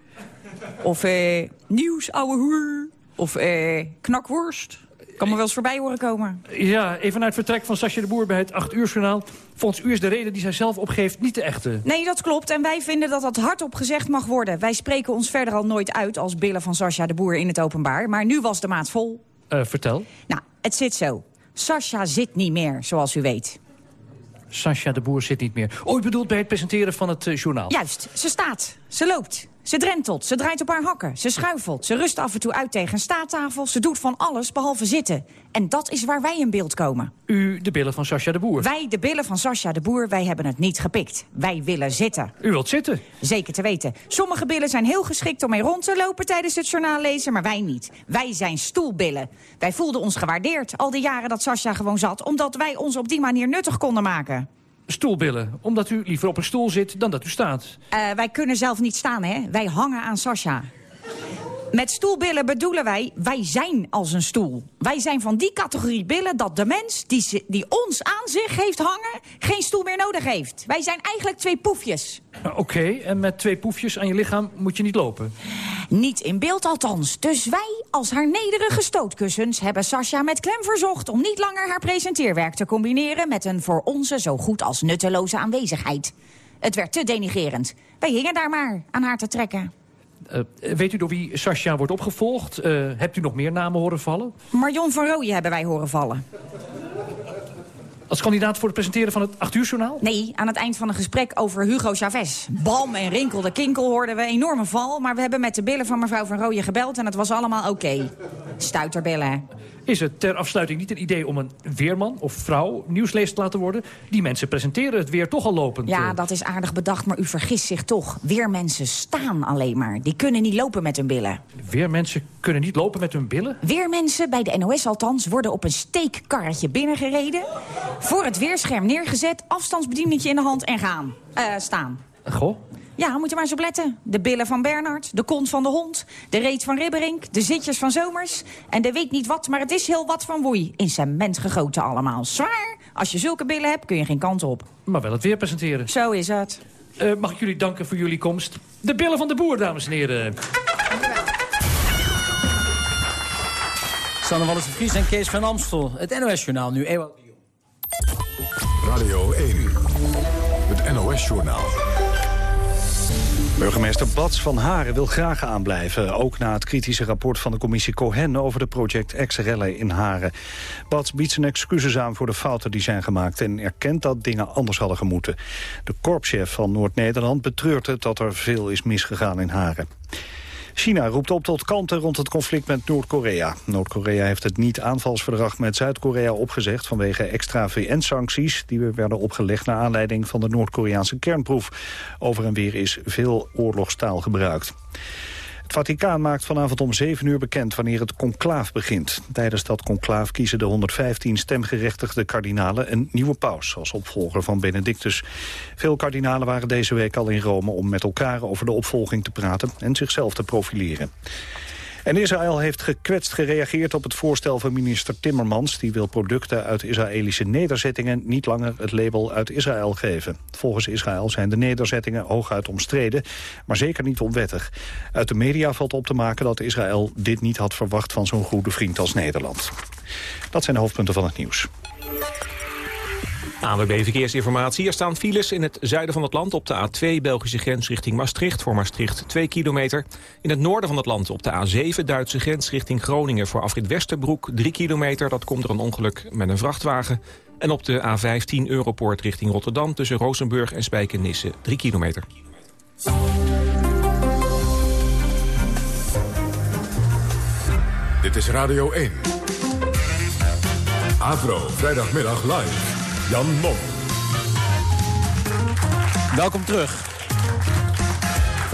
Of eh, nieuws, ouwe hoer. Of eh, knakworst. Kan me wel eens voorbij horen komen. Ja, even naar het vertrek van Sascha de Boer bij het 8 uur journaal. Volgens u is de reden die zij zelf opgeeft niet de echte. Nee, dat klopt. En wij vinden dat dat hardop gezegd mag worden. Wij spreken ons verder al nooit uit als billen van Sascha de Boer in het openbaar. Maar nu was de maat vol. Uh, vertel. Nou, het zit zo. Sascha zit niet meer, zoals u weet. Sascha de Boer zit niet meer. U bedoelt bij het presenteren van het uh, journaal? Juist. Ze staat. Ze loopt. Ze drentelt, ze draait op haar hakken, ze schuifelt, ze rust af en toe uit tegen een staattafel. Ze doet van alles behalve zitten. En dat is waar wij in beeld komen. U de billen van Sascha de Boer? Wij de billen van Sascha de Boer, wij hebben het niet gepikt. Wij willen zitten. U wilt zitten? Zeker te weten. Sommige billen zijn heel geschikt om mee rond te lopen tijdens het journaal lezen, maar wij niet. Wij zijn stoelbillen. Wij voelden ons gewaardeerd al die jaren dat Sascha gewoon zat, omdat wij ons op die manier nuttig konden maken stoelbillen. Omdat u liever op een stoel zit dan dat u staat. Uh, wij kunnen zelf niet staan, hè. Wij hangen aan Sascha. Met stoelbillen bedoelen wij, wij zijn als een stoel. Wij zijn van die categorie billen dat de mens die, die ons aan zich heeft hangen... geen stoel meer nodig heeft. Wij zijn eigenlijk twee poefjes. Oké, okay, en met twee poefjes aan je lichaam moet je niet lopen? Niet in beeld althans. Dus wij, als haar nederige stootkussens... hebben Sascha met klem verzocht om niet langer haar presenteerwerk te combineren... met een voor onze zo goed als nutteloze aanwezigheid. Het werd te denigerend. Wij hingen daar maar aan haar te trekken. Uh, weet u door wie Sascha wordt opgevolgd? Uh, hebt u nog meer namen horen vallen? Marion van Rooyen hebben wij horen vallen. Als kandidaat voor het presenteren van het 8 uur journaal? Nee, aan het eind van een gesprek over Hugo Chavez. Bam en rinkel de kinkel hoorden we, enorme val. Maar we hebben met de billen van mevrouw Van Rooyen gebeld en het was allemaal oké. Okay. Stuiterbillen. Is het ter afsluiting niet een idee om een weerman of vrouw nieuwslezer te laten worden? Die mensen presenteren het weer toch al lopend. Ja, dat is aardig bedacht, maar u vergist zich toch. Weermensen staan alleen maar. Die kunnen niet lopen met hun billen. Weermensen kunnen niet lopen met hun billen? Weermensen, bij de NOS althans, worden op een steekkarretje binnengereden. Voor het weerscherm neergezet, afstandsbedieningetje in de hand en gaan. Uh, staan. Goh. Ja, moet je maar eens op letten. De billen van Bernard, de kont van de hond, de reet van Ribberink, de zitjes van Zomers. En de weet niet wat, maar het is heel wat van woei. In cement gegoten allemaal. Zwaar. Als je zulke billen hebt, kun je geen kant op. Maar wel het weer presenteren. Zo is het. Uh, mag ik jullie danken voor jullie komst. De billen van de boer, dames en heren. Sanne Wallis de Vries en Kees van Amstel. Het NOS-journaal nu, Ewout Radio 1, het NOS-journaal. Burgemeester Bats van Haren wil graag aanblijven. Ook na het kritische rapport van de commissie Cohen over de project XRL in Haren. Bats biedt zijn excuses aan voor de fouten die zijn gemaakt... en erkent dat dingen anders hadden gemoeten. De korpschef van Noord-Nederland betreurt het dat er veel is misgegaan in Haren. China roept op tot kalmte rond het conflict met Noord-Korea. Noord-Korea heeft het niet-aanvalsverdrag met Zuid-Korea opgezegd... vanwege extra VN-sancties die werden opgelegd... naar aanleiding van de Noord-Koreaanse kernproef. Over en weer is veel oorlogstaal gebruikt. Het Vaticaan maakt vanavond om 7 uur bekend wanneer het conclaaf begint. Tijdens dat conclaaf kiezen de 115 stemgerechtigde kardinalen een nieuwe paus als opvolger van Benedictus. Veel kardinalen waren deze week al in Rome om met elkaar over de opvolging te praten en zichzelf te profileren. En Israël heeft gekwetst gereageerd op het voorstel van minister Timmermans. Die wil producten uit Israëlische nederzettingen niet langer het label uit Israël geven. Volgens Israël zijn de nederzettingen hooguit omstreden, maar zeker niet onwettig. Uit de media valt op te maken dat Israël dit niet had verwacht van zo'n goede vriend als Nederland. Dat zijn de hoofdpunten van het nieuws. ANWB Verkeersinformatie. Er staan files in het zuiden van het land op de A2 Belgische grens richting Maastricht. Voor Maastricht 2 kilometer. In het noorden van het land op de A7 Duitse grens richting Groningen. Voor afrit Westerbroek 3 kilometer. Dat komt er een ongeluk met een vrachtwagen. En op de A15 Europoort richting Rotterdam tussen Rozenburg en Spijkenisse 3 kilometer. Dit is Radio 1. Avro, vrijdagmiddag live. Jan Mom. Welkom terug.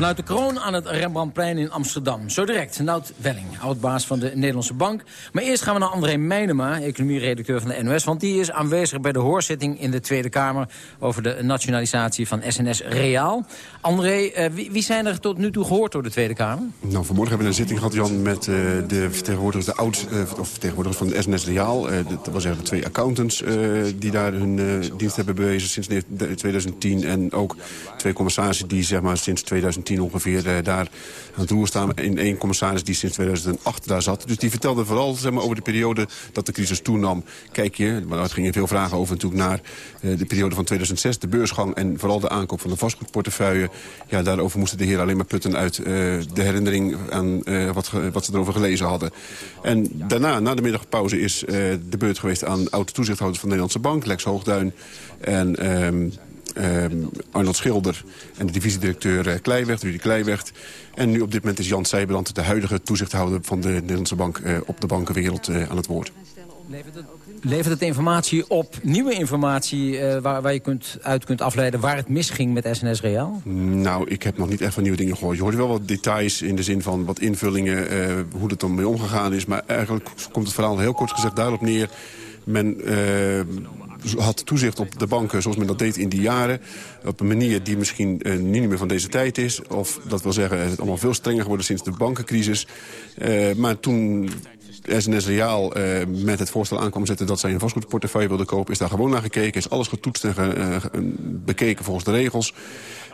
Vanuit de kroon aan het Rembrandtplein in Amsterdam. Zo direct, Nout Welling, oud-baas van de Nederlandse Bank. Maar eerst gaan we naar André Meijnema, economieredacteur van de NOS... want die is aanwezig bij de hoorzitting in de Tweede Kamer... over de nationalisatie van SNS Reaal. André, uh, wie, wie, zijn er tot nu toe gehoord door de Tweede Kamer? Nou, vanmorgen hebben we een zitting gehad, Jan... met uh, de vertegenwoordigers, de oud, uh, of vertegenwoordigers van SNS Reaal. dat wil zeggen de twee accountants die daar hun dienst hebben bewezen sinds 2010... en ook twee commissarissen die zeg maar, sinds 2010 ongeveer uh, daar aan het roer staan. In één commissaris die sinds 2008 daar zat. Dus die vertelde vooral zeg maar, over de periode dat de crisis toenam. Kijk je, maar het gingen veel vragen over natuurlijk naar uh, de periode van 2006. De beursgang en vooral de aankoop van de vastgoedportefeuille. Ja, daarover moesten de heren alleen maar putten uit uh, de herinnering aan wat, wat ze erover gelezen hadden. En daarna, na de middagpauze, is de beurt geweest aan oud-toezichthouders van de Nederlandse Bank. Lex Hoogduin en... Um, Um, Arnold Schilder en de divisiedirecteur uh, Kleiweg, Rudy Kleiweg. En nu op dit moment is Jan Sijberand, de huidige toezichthouder van de Nederlandse Bank uh, op de bankenwereld uh, aan het woord. Levert het, levert het informatie op, nieuwe informatie, waar, waar, je kunt, uit kunt afleiden waar het misging met SNS Reaal? Nou, ik heb nog niet echt van nieuwe dingen gehoord. Je hoort wel wat details in de zin van wat invullingen, hoe het dan mee omgegaan is. Maar eigenlijk komt het verhaal heel kort gezegd daarop neer. Men had toezicht op de banken zoals men dat deed in die jaren. Op een manier die misschien uh, niet meer van deze tijd is. Of dat wil zeggen, het is allemaal veel strenger geworden sinds de bankencrisis. Uh, maar toen SNS Reaal uh, met het voorstel aankwam zetten... dat zij een vastgoedportefeuille wilde kopen... is daar gewoon naar gekeken, is alles getoetst en bekeken volgens de regels.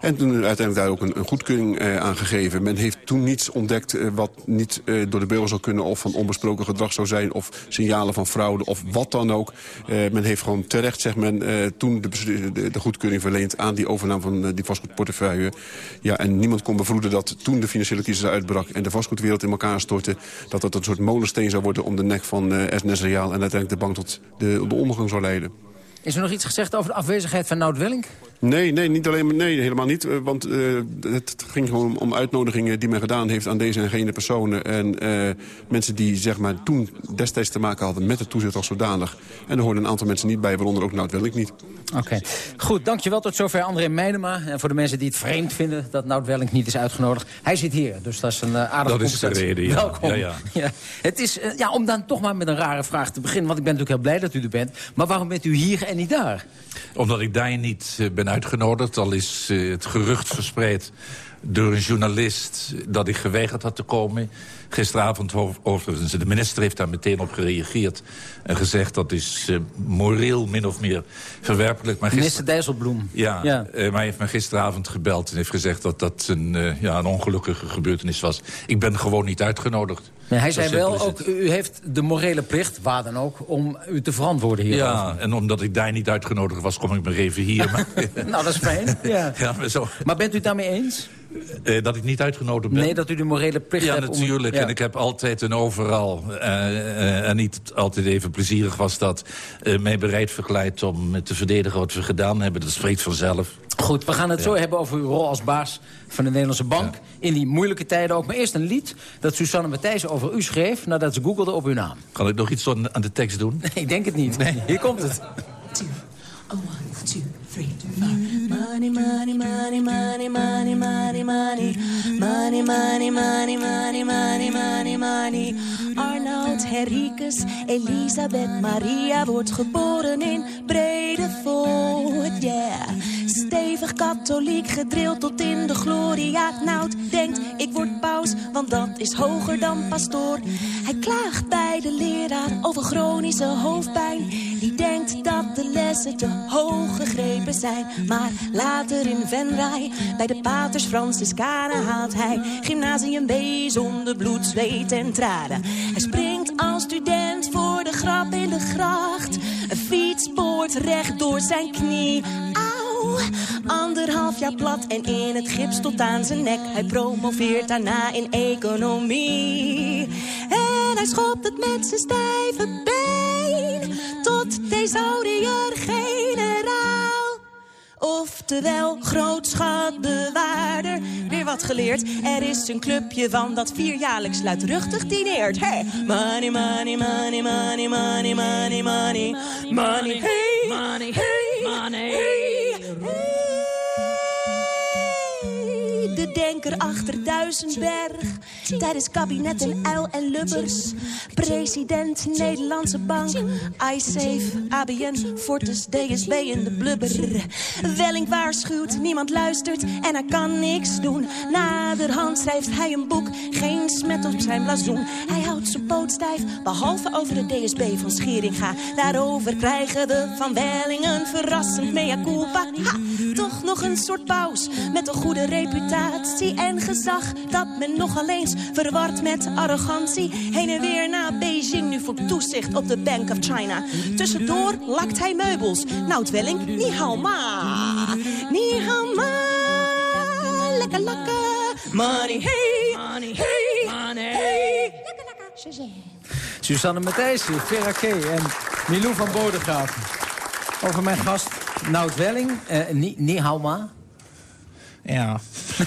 En toen uiteindelijk daar ook een, goedkeuring uh, aan gegeven. Men heeft toen niets ontdekt uh, wat niet uh, door de burger zou kunnen... of van onbesproken gedrag zou zijn, of signalen van fraude, of wat dan ook. men heeft gewoon terecht, zegt men, toen de, de, goedkeuring verleend... aan die overname van die vastgoedportefeuille. Ja, en niemand kon bevroeden dat toen de financiële crisis uitbrak... en de vastgoedwereld in elkaar stortte... dat dat een soort molensteen zou worden om de nek van SNS Reaal... en uiteindelijk de bank tot de, de ondergang zou leiden. Is er nog iets gezegd over de afwezigheid van Nout Welling? Nee, nee, niet alleen, nee, helemaal niet. Want uh, het ging gewoon om uitnodigingen die men gedaan heeft aan deze en gene personen. En uh, mensen die zeg maar, toen destijds te maken hadden met het toezicht als zodanig. En er hoorden een aantal mensen niet bij, waaronder ook Nout Welling niet. Oké, okay. goed. Dankjewel tot zover André Meijnema. En voor de mensen die het vreemd vinden dat Nout Welling niet is uitgenodigd. Hij zit hier, dus dat is een uh, aardige Dat is de reden, ja. Welkom. Ja, ja. ja. Het is, ja, om dan toch maar met een rare vraag te beginnen. Want ik ben natuurlijk heel blij dat u er bent. Maar waarom bent u hier en niet daar? Omdat ik daar niet ben uitgenodigd. Al is het gerucht verspreid door een journalist dat ik geweigerd had te komen. Gisteravond overigens, de minister heeft daar meteen op gereageerd... en gezegd dat is uh, moreel min of meer verwerpelijk. Maar minister Dijsselbloem. Ja, ja. Uh, maar hij heeft me gisteravond gebeld en heeft gezegd... dat dat een, uh, ja, een ongelukkige gebeurtenis was. Ik ben gewoon niet uitgenodigd. Nee, hij zei wel, ook, u heeft de morele plicht, waar dan ook, om u te verantwoorden hierover. Ja, en omdat ik daar niet uitgenodigd was, kom ik maar even hier. <laughs> Nou, dat is fijn. Ja. <laughs> ja maar, zo... maar bent u het daarmee eens? Uh, dat ik niet uitgenodigd ben? Nee, dat u de morele plicht ja, hebt. Natuurlijk. Om... Ja, En ik heb altijd en overal, uh, uh, en niet altijd even plezierig was dat... mij bereid verkleid om te verdedigen wat we gedaan hebben. Dat spreekt vanzelf. Goed, we gaan het zo hebben over uw rol als baas van de Nederlandse Bank. In die moeilijke tijden ook. Maar eerst een lied dat Susanne Matthijs over u schreef... nadat ze googelde op uw naam. Kan ik nog iets aan de tekst doen? Nee, ik denk het niet. Nee. Hier komt het. A one, two, three. Money, money, money, money, money, money, money. Money, money, money, money, money, money, money. Arnoud, Henricus, Elisabeth, Maria wordt geboren in Bredevoort, yeah. Stevig katholiek, gedrild tot in de gloria. Nout denkt, ik word paus, want dat is hoger dan pastoor. Hij klaagt bij de leraar over chronische hoofdpijn. Die denkt dat de lessen te hoog gegrepen zijn. Maar in Venray, bij de paters Franciscanen haalt hij gymnasium B zonder bloed, zweet en tranen. Hij springt als student voor de grap in de gracht. Een fiets boort recht door zijn knie. Auw, anderhalf jaar plat en in het gips tot aan zijn nek. Hij promoveert daarna in economie. En hij schopt het met zijn stijve been tot thesaurier-generaal. Oftewel grootschatbewaarder. Weer wat geleerd. Er is een clubje van dat vierjaarlijks luidruchtig dineert. Hey, money, money, money, money, money, money, money. Money, hey, money, hey, money, hey. De bedenker achter Duisenberg. Tijdens kabinet en uil en lubbers. President Nederlandse Bank. iSafe, ABN, Fortis, DSB en de blubber. Welling waarschuwt, niemand luistert en hij kan niks doen. Naderhand schrijft hij een boek, geen smet op zijn blazoen. Hij houdt zijn stijf, behalve over de DSB van Scheringa. Daarover krijgen we van Welling een verrassend mea culpa. Ha, toch nog een soort paus met een goede reputatie en gezag. Dat men nogal eens verward met arrogantie. Heen en weer naar Beijing nu voor toezicht op de Bank of China. Tussendoor lakt hij meubels. Nou, Welling, ni hao ma. Ni hao ma. Lekker lakken. Money, hey. Money, hey. Money, hey. Suzanne Matthijssen, Vera K. en Milou van Bodegraven. Over mijn gast Nout Welling. Eh ni, ni. Ja. <laughs>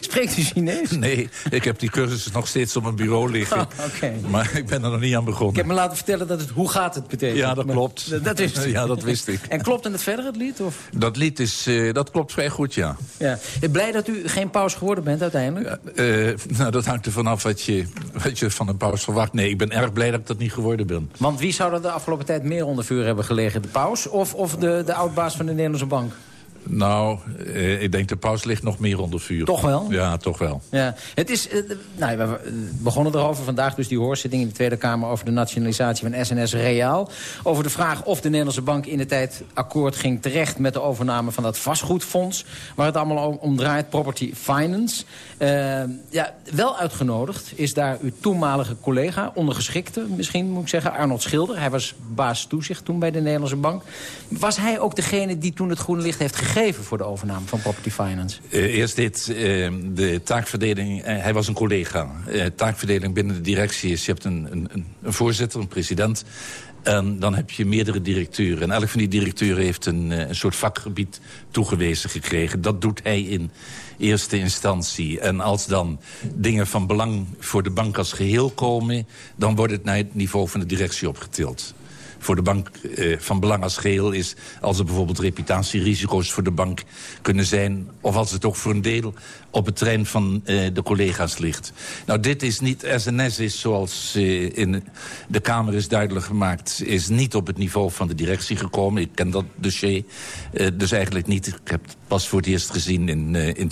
Spreekt u Chinees? Nee, ik heb die cursus nog steeds op mijn bureau liggen. Oh. Maar ik ben er nog niet aan begonnen. Ik heb me laten vertellen dat het hoe gaat het betekent. Ja, dat Maar klopt. Dat, wist. <laughs> Ja, dat wist ik. En klopt het verder, het lied? Of? Dat lied is, eh, dat klopt vrij goed, ja. Ja. Blij dat u geen paus geworden bent uiteindelijk? Eh, nou, dat hangt er vanaf wat je, wat je van een paus verwacht. Nee, ik ben erg blij dat ik dat niet geworden ben. Want wie zou er de afgelopen tijd meer onder vuur hebben gelegen? De paus of, of de, de oudbaas van de Nederlandse Bank? Nou, eh, ik denk de paus ligt nog meer onder vuur. Toch wel? Ja, toch wel. Ja, het is, eh, nou, we begonnen erover vandaag, dus die hoorzitting in de Tweede Kamer... over de nationalisatie van SNS Reaal. Over de vraag of de Nederlandse Bank in de tijd akkoord ging terecht... met de overname van dat vastgoedfonds, waar het allemaal om, draait, Property Finance. Eh, ja, wel uitgenodigd is daar uw toenmalige collega, ondergeschikte misschien moet ik zeggen... Arnold Schilder, hij was baas toezicht toen bij de Nederlandse Bank. Was hij ook degene die toen het groene licht heeft gegeven... voor de overname van Property Finance? Eh, eerst dit, eh, de taakverdeling. eh, hij was een collega. Taakverdeling binnen de directie is, je hebt een, een, een- voorzitter, een president... En dan heb je meerdere directeuren. En elk van die directeuren heeft een, een soort vakgebied toegewezen gekregen. Dat doet hij in eerste instantie. En als dan dingen van belang voor de bank als geheel komen... dan wordt het naar het niveau van de directie opgetild voor de bank eh, van belang als geheel is... als er bijvoorbeeld reputatierisico's voor de bank kunnen zijn... of als het ook voor een deel op het terrein van eh, de collega's ligt. Nou, dit is niet... SNS is, zoals eh, in de Kamer is duidelijk gemaakt... is niet op het niveau van de directie gekomen. Ik ken dat dossier eh, dus eigenlijk niet. Ik heb het pas voor het eerst gezien in, eh, in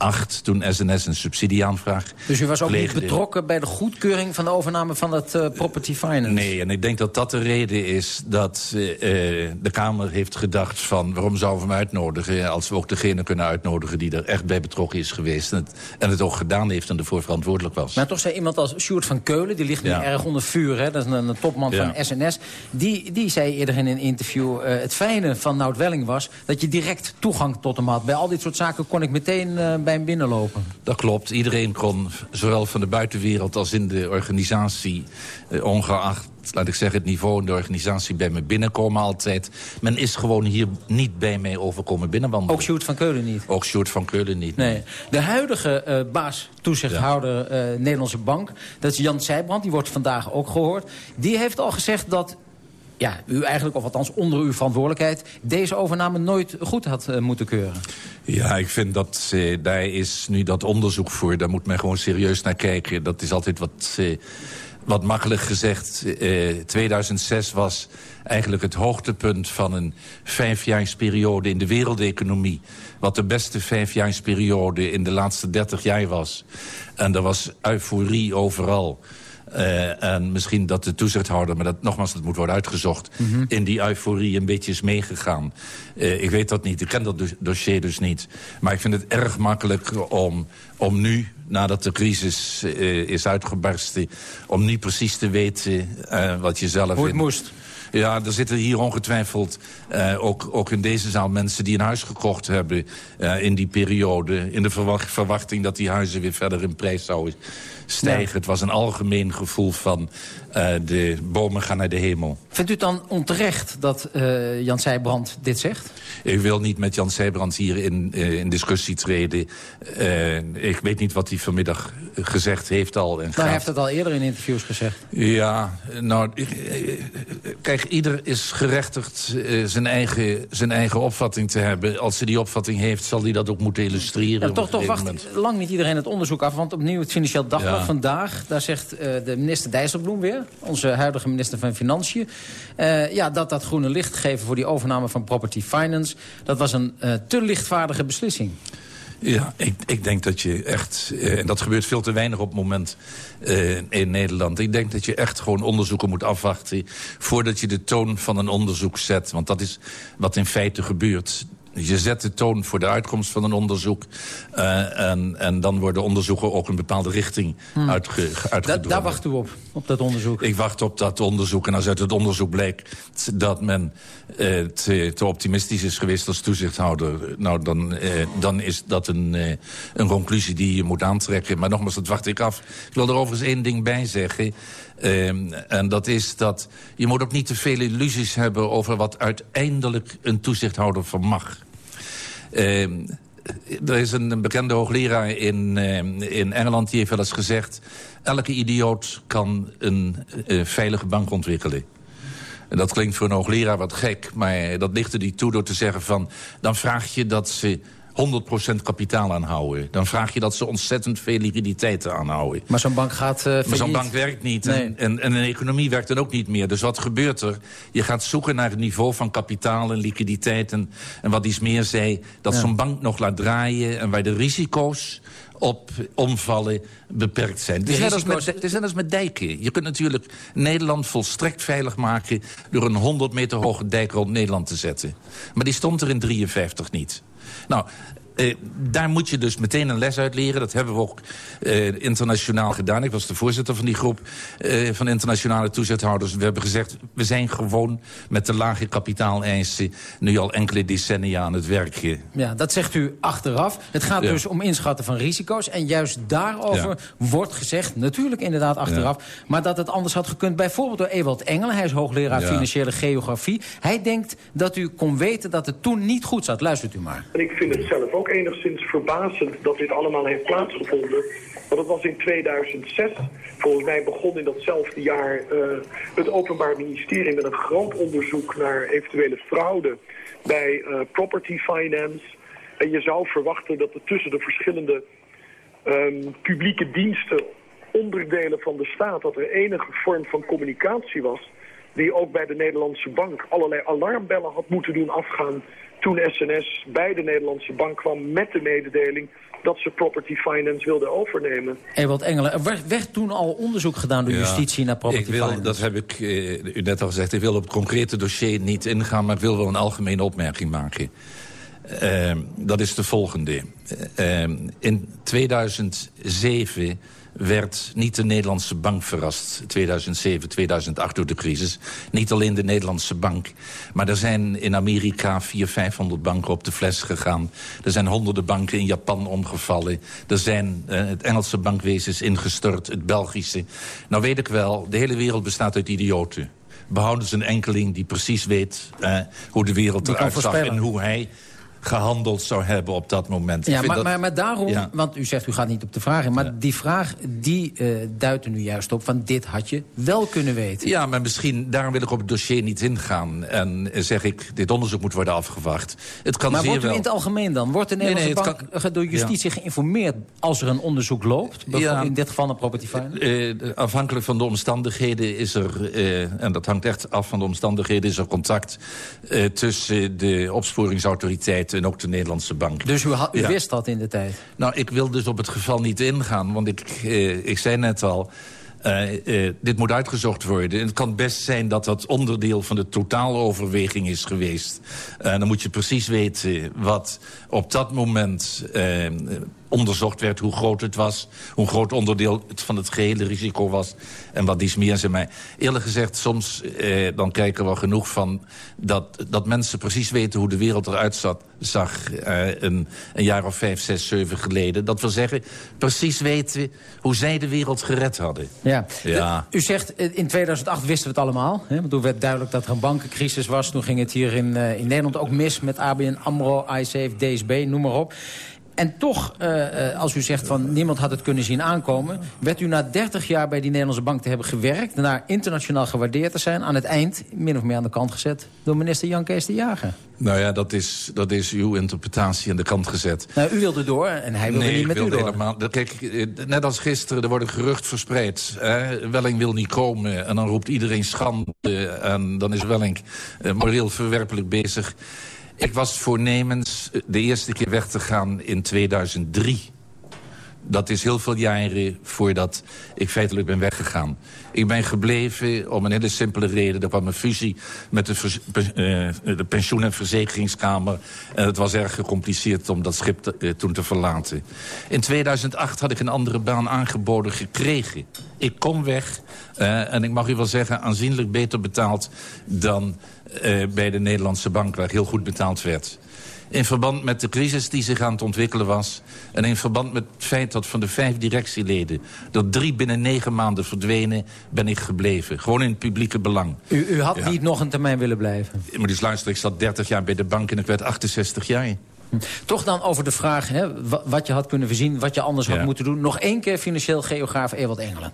2008... toen SNS een subsidieaanvraag Dus u was ook niet betrokken bij de goedkeuring van de overname van dat eh, Property Finance? Nee, en ik denk dat dat de reden is dat eh, eh, de Kamer heeft gedacht van... waarom zouden we hem uitnodigen als we ook degene kunnen uitnodigen... die er echt bij betrokken is geweest en het, en het ook gedaan heeft en ervoor verantwoordelijk was. Maar toch zei iemand als Sjoerd van Keulen, die ligt nu Ja. erg onder vuur... Hè? dat is een, een topman Ja. van SNS... Die, die zei eerder in een interview... het fijne van Nout Welling was dat je direct toegang tot hem had. Bij al dit soort zaken kon ik meteen eh, bij hem binnenlopen. Dat klopt. Iedereen kon, zowel van de buitenwereld als in de organisatie... eh, ongeacht, laat ik zeggen, het niveau in de organisatie bij me binnenkomen altijd. Men is gewoon hier niet bij mij overkomen binnenwandelen. Ook Sjoerd van Keulen niet? Ook Sjoerd van Keulen niet. Nee. De huidige eh, baas, toezichthouder eh, Nederlandse Bank... dat is Jan Sijbrand, die wordt vandaag ook gehoord... die heeft al gezegd dat ja, u eigenlijk, of althans onder uw verantwoordelijkheid... deze overname nooit goed had eh, moeten keuren. Ja, ik vind dat eh, daar is nu dat onderzoek voor. Daar moet men gewoon serieus naar kijken. Dat is altijd wat, eh, wat makkelijk gezegd. Eh 2006 was eigenlijk het hoogtepunt van een vijfjaarsperiode in de wereldeconomie. Wat de beste vijfjaarsperiode in de laatste dertig jaar was. En er was euforie overal. Eh, en misschien dat de toezichthouder, maar dat, nogmaals, dat moet worden uitgezocht... Mhm. in die euforie een beetje is meegegaan. Eh, ik weet dat niet, ik ken dat dus- dossier dus niet. Maar ik vind het erg makkelijk om, om nu, nadat de crisis eh, is uitgebarsten... om nu precies te weten wat je zelf... Hoe het in- moest. Ja, er zitten hier ongetwijfeld eh, ook, ook in deze zaal mensen die een huis gekocht hebben eh, in die periode. In de verwacht- verwachting dat die huizen weer verder in prijs zouden stijgen. Ja. Het was een algemeen gevoel van eh, de bomen gaan naar de hemel. Vindt u het dan onterecht dat Jan Sijbrand dit zegt? Ik wil niet met Jan Sijbrand hier in, in discussie treden. Ik weet niet wat hij vanmiddag gezegd heeft al. En Nou, hij heeft het al eerder in interviews gezegd. Ja, nou, kijk, Ieder is gerechtigd uh, zijn, eigen, zijn eigen opvatting te hebben. Als hij die opvatting heeft, zal hij dat ook moeten illustreren. Ja, toch toch wacht moment. lang niet iedereen het onderzoek af. Want opnieuw het Financieel Dagblad ja. vandaag... daar zegt uh, de minister Dijsselbloem weer... onze huidige minister van Financiën... Uh, ja, dat dat groene licht geven voor die overname van Property Finance... dat was een te lichtvaardige beslissing. Ja, ik, ik denk dat je echt... en uh, dat gebeurt veel te weinig op het moment uh, in Nederland. Ik denk dat je echt gewoon onderzoeken moet afwachten... voordat je de toon van een onderzoek zet. Want dat is wat in feite gebeurt. Je zet de toon voor de uitkomst van een onderzoek. Uh, en, en dan worden onderzoeken ook een bepaalde richting hmm. uitge, uitgedrongen. Da, daar wacht u op, op dat onderzoek? Ik wacht op dat onderzoek. En als uit het onderzoek blijkt dat men uh, te, te, optimistisch is geweest als toezichthouder... nou, dan, uh, dan is dat een, een conclusie die je moet aantrekken. Maar nogmaals, dat wacht ik af. Ik wil er overigens één ding bij zeggen... Um, en dat is dat je moet ook niet te veel illusies hebben... over wat uiteindelijk een toezichthouder vermag. Um, er is een, bekende hoogleraar in, uh, in Engeland die heeft wel eens gezegd... elke idioot kan een uh, veilige bank ontwikkelen. En dat klinkt voor een hoogleraar wat gek, maar dat er niet toe door te zeggen van... dan vraag je dat ze 100% kapitaal aanhouden. Dan vraag je dat ze ontzettend veel liquiditeiten aanhouden. Maar zo'n bank gaat uh, Maar zo'n bank werkt niet. Nee. En, en, en, een economie werkt dan ook niet meer. Dus wat gebeurt er? Je gaat zoeken naar het niveau van kapitaal en liquiditeit. En, en wat iets meer zei, dat ja. zo'n bank nog laat draaien... en waar de risico's op omvallen beperkt zijn. Het is, net als met, het is net als met dijken. Je kunt natuurlijk Nederland volstrekt veilig maken... door een 100 meter hoge dijk rond Nederland te zetten. Maar die stond er in 53 niet. Nou, uh, daar moet je dus meteen een les uit leren. Dat hebben we ook uh, internationaal gedaan. Ik was de voorzitter van die groep uh, van internationale toezichthouders. We hebben gezegd, we zijn gewoon met de lage kapitaaleisen... nu al enkele decennia aan het werk. Ja, dat zegt u achteraf. Het gaat ja. dus om inschatten van risico's. En juist daarover ja. wordt gezegd, natuurlijk inderdaad achteraf... Ja. maar dat het anders had gekund. Bijvoorbeeld door Ewald Engel. Hij is hoogleraar financiële geografie. Hij denkt dat u kon weten dat het toen niet goed zat. Luistert u maar. En ik vind het zelf ook enigszins verbazend dat dit allemaal heeft plaatsgevonden. Want het was in 2006. Volgens mij begon in datzelfde jaar uh, het Openbaar Ministerie met een groot onderzoek naar eventuele fraude bij uh, property finance. En je zou verwachten dat er tussen de verschillende um, publieke diensten, onderdelen van de staat, dat er enige vorm van communicatie was die ook bij de Nederlandse bank allerlei alarmbellen had moeten doen afgaan toen SNS bij de Nederlandse bank kwam met de mededeling dat ze property finance wilden overnemen. Ewald Engelen, er werd, werd, toen al onderzoek gedaan door ja, justitie naar property ik wil, finance? Dat heb ik uh, u net al gezegd. Ik wil op het concrete dossier niet ingaan, maar ik wil wel een algemene opmerking maken. Uh, dat is de volgende. Uh, in 2007 werd niet de Nederlandse bank verrast. 2007, 2008 door de crisis. Niet alleen de Nederlandse bank. Maar er zijn in Amerika 400, 500 banken op de fles gegaan. Er zijn honderden banken in Japan omgevallen. Er zijn uh, het Engelse bankwezen is ingestort, het Belgische. Nou weet ik wel, de hele wereld bestaat uit idioten. Behouden ze een enkeling die precies weet uh, hoe de wereld eruit zag... en hoe hij gehandeld zou hebben op dat moment. Ja, maar, dat... maar, maar, daarom, ja. want u zegt u gaat niet op de vraag in... maar ja. die vraag die uh, duidt er nu juist op van dit had je wel kunnen weten. Ja, maar misschien, daarom wil ik op het dossier niet ingaan. En zeg ik, dit onderzoek moet worden afgewacht. Het kan maar wordt u wel... in het algemeen dan? Wordt de Nederlandse nee, nee, bank kan... door justitie ja. geïnformeerd als er een onderzoek loopt? Ja. In dit geval een property finance? Uh, afhankelijk van de omstandigheden is er, uh, en dat hangt echt af van de omstandigheden... is er contact tussen de opsporingsautoriteit en ook de Nederlandse bank. Dus u, u ja. wist dat in de tijd? Nou, ik wil dus op het geval niet ingaan, want ik, eh, ik zei net al... Uh, uh, dit moet uitgezocht worden. En het kan best zijn dat dat onderdeel van de totaaloverweging is geweest. Uh, dan moet je precies weten wat op dat moment onderzocht werd hoe groot het was. Hoe groot onderdeel het van het gehele risico was. En wat die meer zijn mij. Eerlijk gezegd, soms eh, dan kijken we genoeg van... Dat, dat mensen precies weten hoe de wereld eruit zat, zag eh, een, een jaar of vijf, zes, zeven geleden. Dat wil zeggen, precies weten hoe zij de wereld gered hadden. Ja. ja. U zegt, in 2008 wisten we het allemaal. Hè? Want toen werd duidelijk dat er een bankencrisis was. Toen ging het hier in, uh, in Nederland ook mis met ABN AMRO, iSafe, DSB, noem maar op. En toch, uh, als u zegt van niemand had het kunnen zien aankomen... werd u na 30 jaar bij die Nederlandse bank te hebben gewerkt... naar internationaal gewaardeerd te zijn... aan het eind min of meer aan de kant gezet door minister Jan Kees de Jager. Nou ja, dat is, dat is uw interpretatie aan de kant gezet. Nou, u wilde door en hij wilde nee, niet met wilde u door. Helemaal, kijk, net als gisteren, er wordt een gerucht verspreid. Hè? Welling wil niet komen en dan roept iedereen schande... en dan is Welling moreel verwerpelijk bezig. Ik was voornemens de eerste keer weg te gaan in 2003. Dat is heel veel jaren voordat ik feitelijk ben weggegaan. Ik ben gebleven om een hele simpele reden. Er kwam een fusie met de, uh, de pensioen- en verzekeringskamer. En het was erg gecompliceerd om dat schip uh, toen te verlaten. In 2008 had ik een andere baan aangeboden gekregen. Ik kom weg uh, en ik mag u wel zeggen aanzienlijk beter betaald... dan bij de Nederlandse bank, waar heel goed betaald werd in verband met de crisis die zich aan het ontwikkelen was... en in verband met het feit dat van de vijf directieleden... er drie binnen negen maanden verdwenen, ben ik gebleven. Gewoon in het publieke belang. U, u had ja. niet nog een termijn willen blijven? Maar dus luister, ik zat 30 jaar bij de bank en ik werd 68 jaar. Toch dan over de vraag hè, wat je had kunnen voorzien... wat je anders ja. had moeten doen. Nog één keer financieel geograaf Ewald Engelen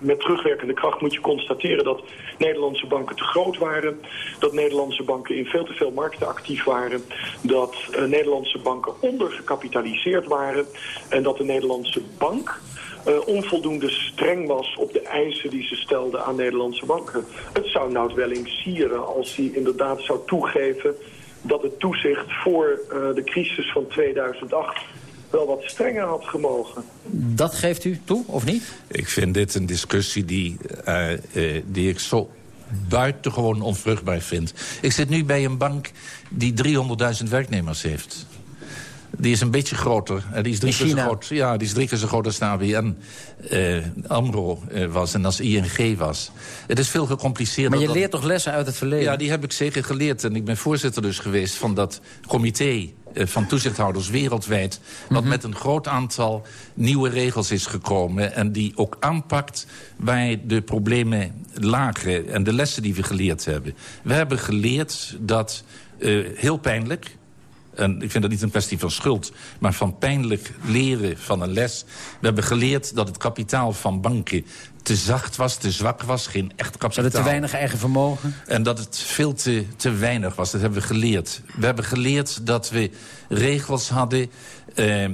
met terugwerkende kracht moet je constateren dat Nederlandse banken te groot waren. Dat Nederlandse banken in veel te veel markten actief waren. Dat uh, Nederlandse banken ondergekapitaliseerd waren. En dat de Nederlandse bank uh, onvoldoende streng was op de eisen die ze stelden aan Nederlandse banken. Het zou Nout Welling sieren als hij inderdaad zou toegeven dat het toezicht voor uh, de crisis van 2008 wel wat strenger had gemogen. Dat geeft u toe, of niet? Ik vind dit een discussie die, uh, uh, die ik zo buitengewoon onvruchtbaar vind. Ik zit nu bij een bank die 300.000 werknemers heeft. Die is een beetje groter. Die is drie keer zo groot. Ja, die is drie keer zo groot als de ABN uh, AMRO uh, was en als ING was. Het is veel gecompliceerder. Maar je leert toch lessen uit het verleden? Ja, die heb ik zeker geleerd. En ik ben voorzitter dus geweest van dat comité van toezichthouders wereldwijd... wat mm -hmm. met een groot aantal nieuwe regels is gekomen... en die ook aanpakt waar de problemen lagen... en de lessen die we geleerd hebben. We hebben geleerd dat, uh, heel pijnlijk... en ik vind dat niet een kwestie van schuld... maar van pijnlijk leren van een les. We hebben geleerd dat het kapitaal van banken te zacht was, te zwak was, geen echt kapitaal. Dat het te weinig eigen vermogen? En dat het veel te, te weinig was, dat hebben we geleerd. We hebben geleerd dat we regels hadden... Uh,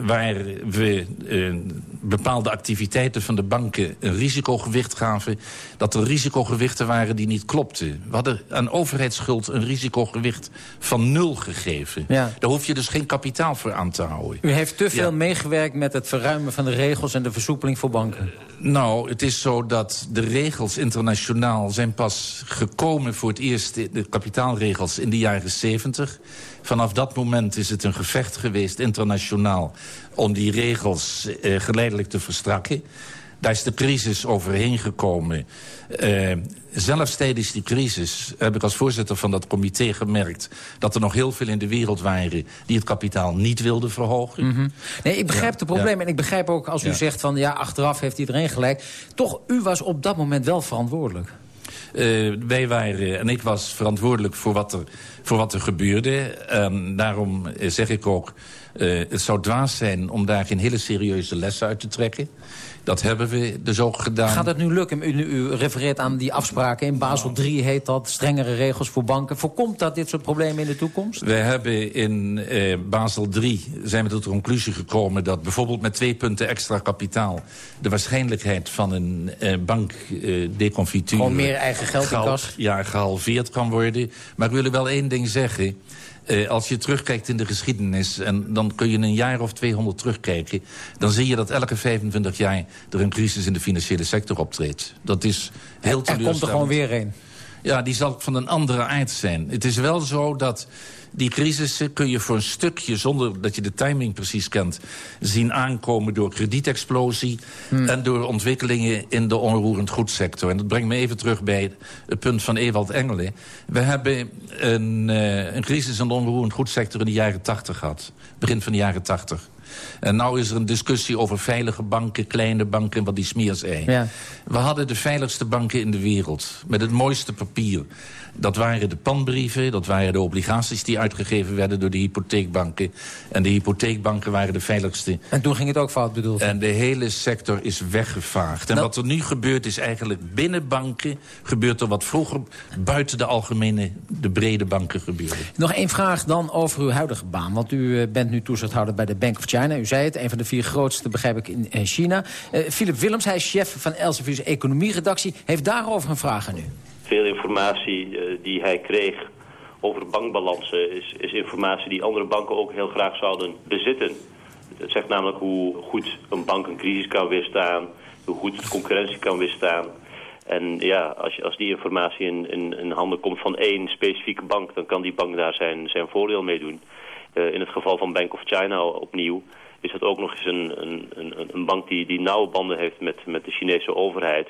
waar we uh, bepaalde activiteiten van de banken een risicogewicht gaven... dat er risicogewichten waren die niet klopten. We hadden aan overheidsschuld een risicogewicht van nul gegeven. Ja. Daar hoef je dus geen kapitaal voor aan te houden. U heeft te veel ja. meegewerkt met het verruimen van de regels... en de versoepeling voor banken? Uh, nou, het is zo dat de regels internationaal zijn pas gekomen voor het eerst... de kapitaalregels in de jaren 70. Vanaf dat moment is het een gevecht geweest internationaal... om die regels eh, geleidelijk te verstrakken. Daar is de crisis overheen gekomen. Uh, zelfs tijdens die crisis heb ik als voorzitter van dat comité gemerkt... dat er nog heel veel in de wereld waren die het kapitaal niet wilden verhogen. Mm -hmm. Nee, ik begrijp ja, de problemen. Ja. En ik begrijp ook als u ja. zegt van ja, achteraf heeft iedereen gelijk. Toch, u was op dat moment wel verantwoordelijk. Uh, wij waren, en ik was verantwoordelijk voor wat er, voor wat er gebeurde. En daarom zeg ik ook, uh, het zou dwaas zijn om daar geen hele serieuze lessen uit te trekken. Dat hebben we dus ook gedaan. Gaat het nu lukken? U, u refereert aan die afspraken. In Basel 3 heet dat strengere regels voor banken. Voorkomt dat dit soort problemen in de toekomst? We hebben in uh, Basel 3 zijn we tot de conclusie gekomen... dat bijvoorbeeld met twee punten extra kapitaal... de waarschijnlijkheid van een uh, bankdeconfituur... Uh, Gewoon meer eigen geld in kas? Ja, gehalveerd kan worden. Maar ik wil u wel één ding zeggen... Uh, als je terugkijkt in de geschiedenis... en dan kun je een jaar of 200 terugkijken... dan zie je dat elke 25 jaar er een crisis in de financiële sector optreedt. Dat is heel teleurstellend. Er komt er gewoon weer een. Ja, die zal van een andere aard zijn. Het is wel zo dat die crisissen kun je voor een stukje... zonder dat je de timing precies kent... zien aankomen door kredietexplosie... Hmm. en door ontwikkelingen in de onroerend goedsector. En dat brengt me even terug bij het punt van Ewald Engelen. We hebben een, uh, een crisis in de onroerend goedsector in de jaren 80 gehad. Begin van de jaren 80. En nou is er een discussie over veilige banken, kleine banken en wat die smeer zei. Ja. We hadden de veiligste banken in de wereld. Met het mooiste papier. Dat waren de panbrieven, dat waren de obligaties die uitgegeven werden door de hypotheekbanken. En de hypotheekbanken waren de veiligste. En toen ging het ook fout bedoeld. En de hele sector is weggevaagd. En Dat- wat er nu gebeurt is eigenlijk binnen banken... gebeurt er wat vroeger buiten de algemene, de brede banken gebeurde. Nog één vraag dan over uw huidige baan. Want u eh, bent nu toezichthouder bij de Bank of China. U zei het, een van de vier grootste, begrijp ik, in eh, China. Eh, Philip Willems, hij is chef van Elsevier's economieredactie... heeft daarover een vraag aan u. Veel informatie eh, die hij kreeg over bankbalansen is, is informatie die andere banken ook heel graag zouden bezitten. Het zegt namelijk hoe goed een bank een crisis kan weerstaan, hoe goed het concurrentie kan weerstaan. En ja, als, als die informatie in, in, in handen komt van één specifieke bank, dan kan die bank daar zijn, zijn voordeel mee doen. Eh, in het geval van Bank of China opnieuw is dat ook nog eens een, een, een, een bank die, die nauwe banden heeft met, met de Chinese overheid.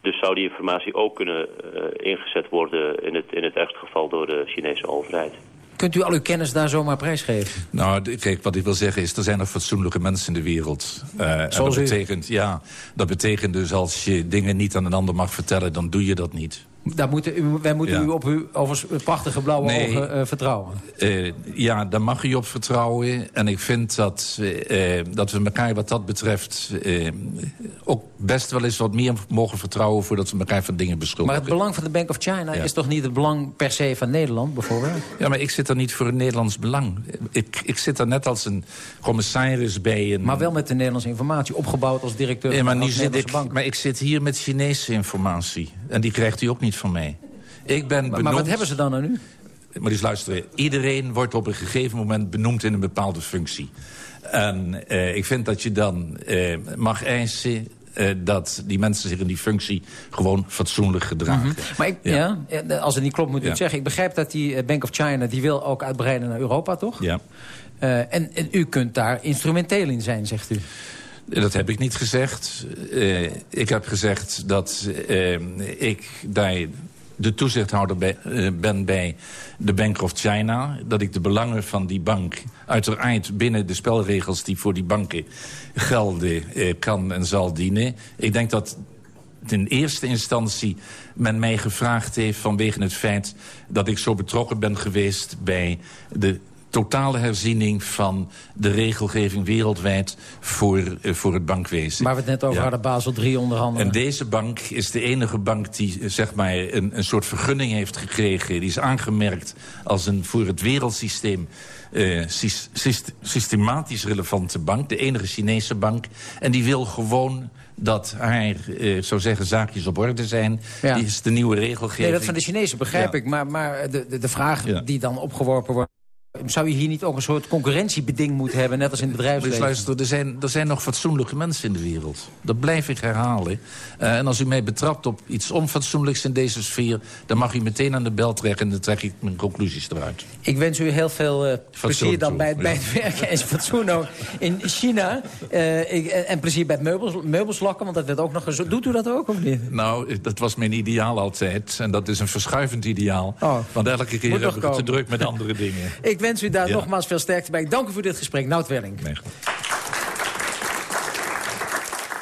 Dus zou die informatie ook kunnen eh, ingezet worden in het, in het ergste geval door de Chinese overheid. Kunt u al uw kennis daar zomaar prijsgeven? Nou, kijk, wat ik wil zeggen is, er zijn nog fatsoenlijke mensen in de wereld. Eh, en dat u? betekent, ja, dat betekent dus als je dingen niet aan een ander mag vertellen, dan doe je dat niet. Daar moeten u, wij moeten Ja. u op uw overigens prachtige blauwe Nee. ogen eh, vertrouwen. Eh, ja, daar mag je op vertrouwen. En ik vind dat, eh, dat we elkaar wat dat betreft... ook best wel eens wat meer mogen vertrouwen... voordat we elkaar van dingen Maar beschuldigen. het belang van de Bank of China Ja. is toch niet het belang per se van Nederland, bijvoorbeeld? Ja, maar ik zit daar niet voor het Nederlands belang. Ik, ik zit daar net als een commissaris bij een... Maar wel met de Nederlandse informatie, opgebouwd als directeur maar, van de Nederlandse ik, bank. maar ik zit hier met Chinese informatie. En die krijgt u ook niet van mij. Ik ben benoemd... maar wat hebben ze dan aan u? Maar eens luisteren. Iedereen wordt op een gegeven moment benoemd in een bepaalde functie. En eh, ik vind dat je dan eh, mag eisen... eh, dat die mensen zich in die functie gewoon fatsoenlijk gedragen. Maar ik, ja. als het niet klopt moet u Ja. het zeggen. Ik begrijp dat die eh, Bank of China, die wil ook uitbreiden naar Europa, toch? Ja. Eh, en, en u kunt daar instrumenteel in zijn, zegt u. Dat heb ik niet gezegd. Eh, ik heb gezegd dat eh, ik daar de toezichthouder eh, ben bij de Bank of China. Dat ik de belangen van die bank uiteraard binnen de spelregels... die voor die banken gelden, kan en zal dienen. Ik denk dat in eerste instantie men mij gevraagd heeft... vanwege het feit dat ik zo betrokken ben geweest... bij de totale herziening van de regelgeving wereldwijd... voor, eh, voor het bankwezen. Waar we het net over Ja. hadden, Basel 3 onderhandelen. En deze bank is de enige bank die eh, zeg maar, een, een soort vergunning heeft gekregen. Die is aangemerkt als een voor het wereldsysteem eh, sys- syst- systematisch relevante bank. De enige Chinese bank. En die wil gewoon dat haar, eh, zou zeggen, zaakjes op orde zijn. Ja. Die is de nieuwe regelgeving. Nee, dat van de Chinezen begrijp Ja. ik. Maar, maar de, de, de vraag die dan opgeworpen wordt... zou je hier niet ook een soort concurrentiebeding moeten hebben... net als in het Dus bedrijfsleven? luister, er zijn, er zijn nog fatsoenlijke mensen in de wereld. Dat blijf ik herhalen. Eh, en als u mij betrapt op iets onfatsoenlijks in deze sfeer... dan mag u meteen aan de bel trekken en dan trek ik mijn conclusies eruit. Ik wens u heel veel eh, plezier dan toe, bij, het- bij ja. het werken en fatsoen ook in China. Eh, ik, en plezier bij het meubels, meubelslakken, want dat werd ook nog eens... Doet u dat ook of niet? Nou, dat was mijn ideaal altijd. En dat is een verschuivend ideaal. Oh. Want elke keer heb ik het te druk met andere dingen. Ik wens u daar Ja. nogmaals veel sterkte bij. Dank u voor dit gesprek. Nout Welling.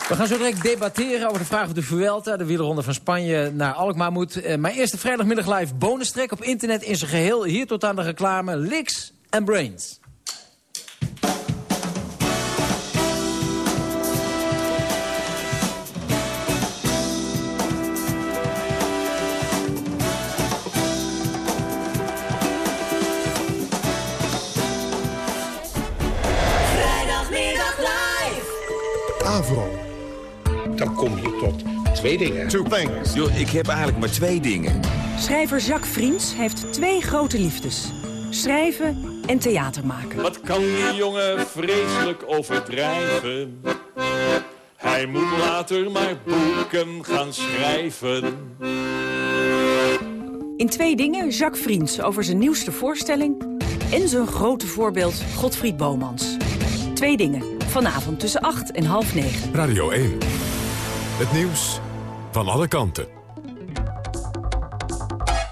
We gaan zo direct debatteren over de vraag of de Vuelta... de wielerronde van Spanje naar Alkmaar moet. Eh, maar eerst de vrijdagmiddag live bonustrek op internet in zijn geheel. Hier tot aan de reclame Licks and Brains. Twee dingen. Two things. Yo, ik heb eigenlijk maar twee dingen. Schrijver Jacques Vriends heeft twee grote liefdes. Schrijven en theater maken. Wat kan die jongen vreselijk overdrijven? Hij moet later maar boeken gaan schrijven. In twee dingen Jacques Vriends over zijn nieuwste voorstelling... en zijn grote voorbeeld Godfried Bomans. Twee dingen. Vanavond tussen 8 en half 9. Radio 1. Het nieuws van alle kanten.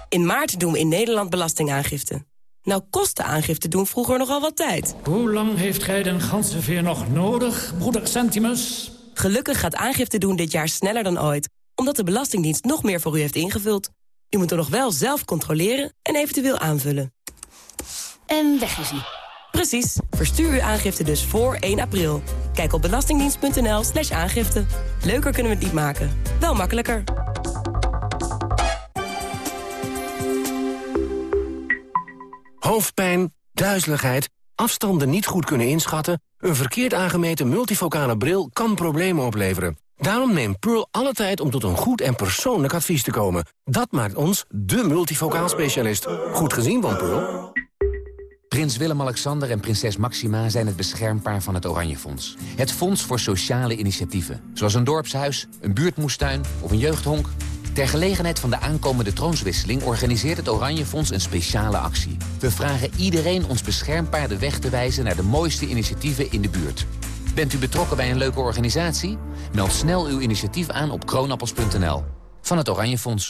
In maart doen we in Nederland belastingaangifte. Nou kost de aangifte doen vroeger nogal wat tijd. Hoe lang heeft gij den ganzenveer nog nodig, broeder Centimus? Gelukkig gaat aangifte doen dit jaar sneller dan ooit... omdat de Belastingdienst nog meer voor u heeft ingevuld. U moet er nog wel zelf controleren en eventueel aanvullen. En weg is hij. Precies. Verstuur uw aangifte dus voor 1 april. Kijk op belastingdienst.nl slash aangifte. Leuker kunnen we het niet maken. Wel makkelijker. Hoofdpijn, duizeligheid, afstanden niet goed kunnen inschatten... een verkeerd aangemeten multifocale bril kan problemen opleveren. Daarom neemt Pearl alle tijd om tot een goed en persoonlijk advies te komen. Dat maakt ons de multifocaal specialist. Goed gezien van Pearl. Prins Willem-Alexander en prinses Maxima zijn het beschermpaar van het Oranje Fonds. Het fonds voor sociale initiatieven. Zoals een dorpshuis, een buurtmoestuin of een jeugdhonk. Ter gelegenheid van de aankomende troonswisseling organiseert het Oranje Fonds een speciale actie. We vragen iedereen ons beschermpaar de weg te wijzen naar de mooiste initiatieven in de buurt. Bent u betrokken bij een leuke organisatie? Meld snel uw initiatief aan op kroonappels.nl. Van het Oranje Fonds.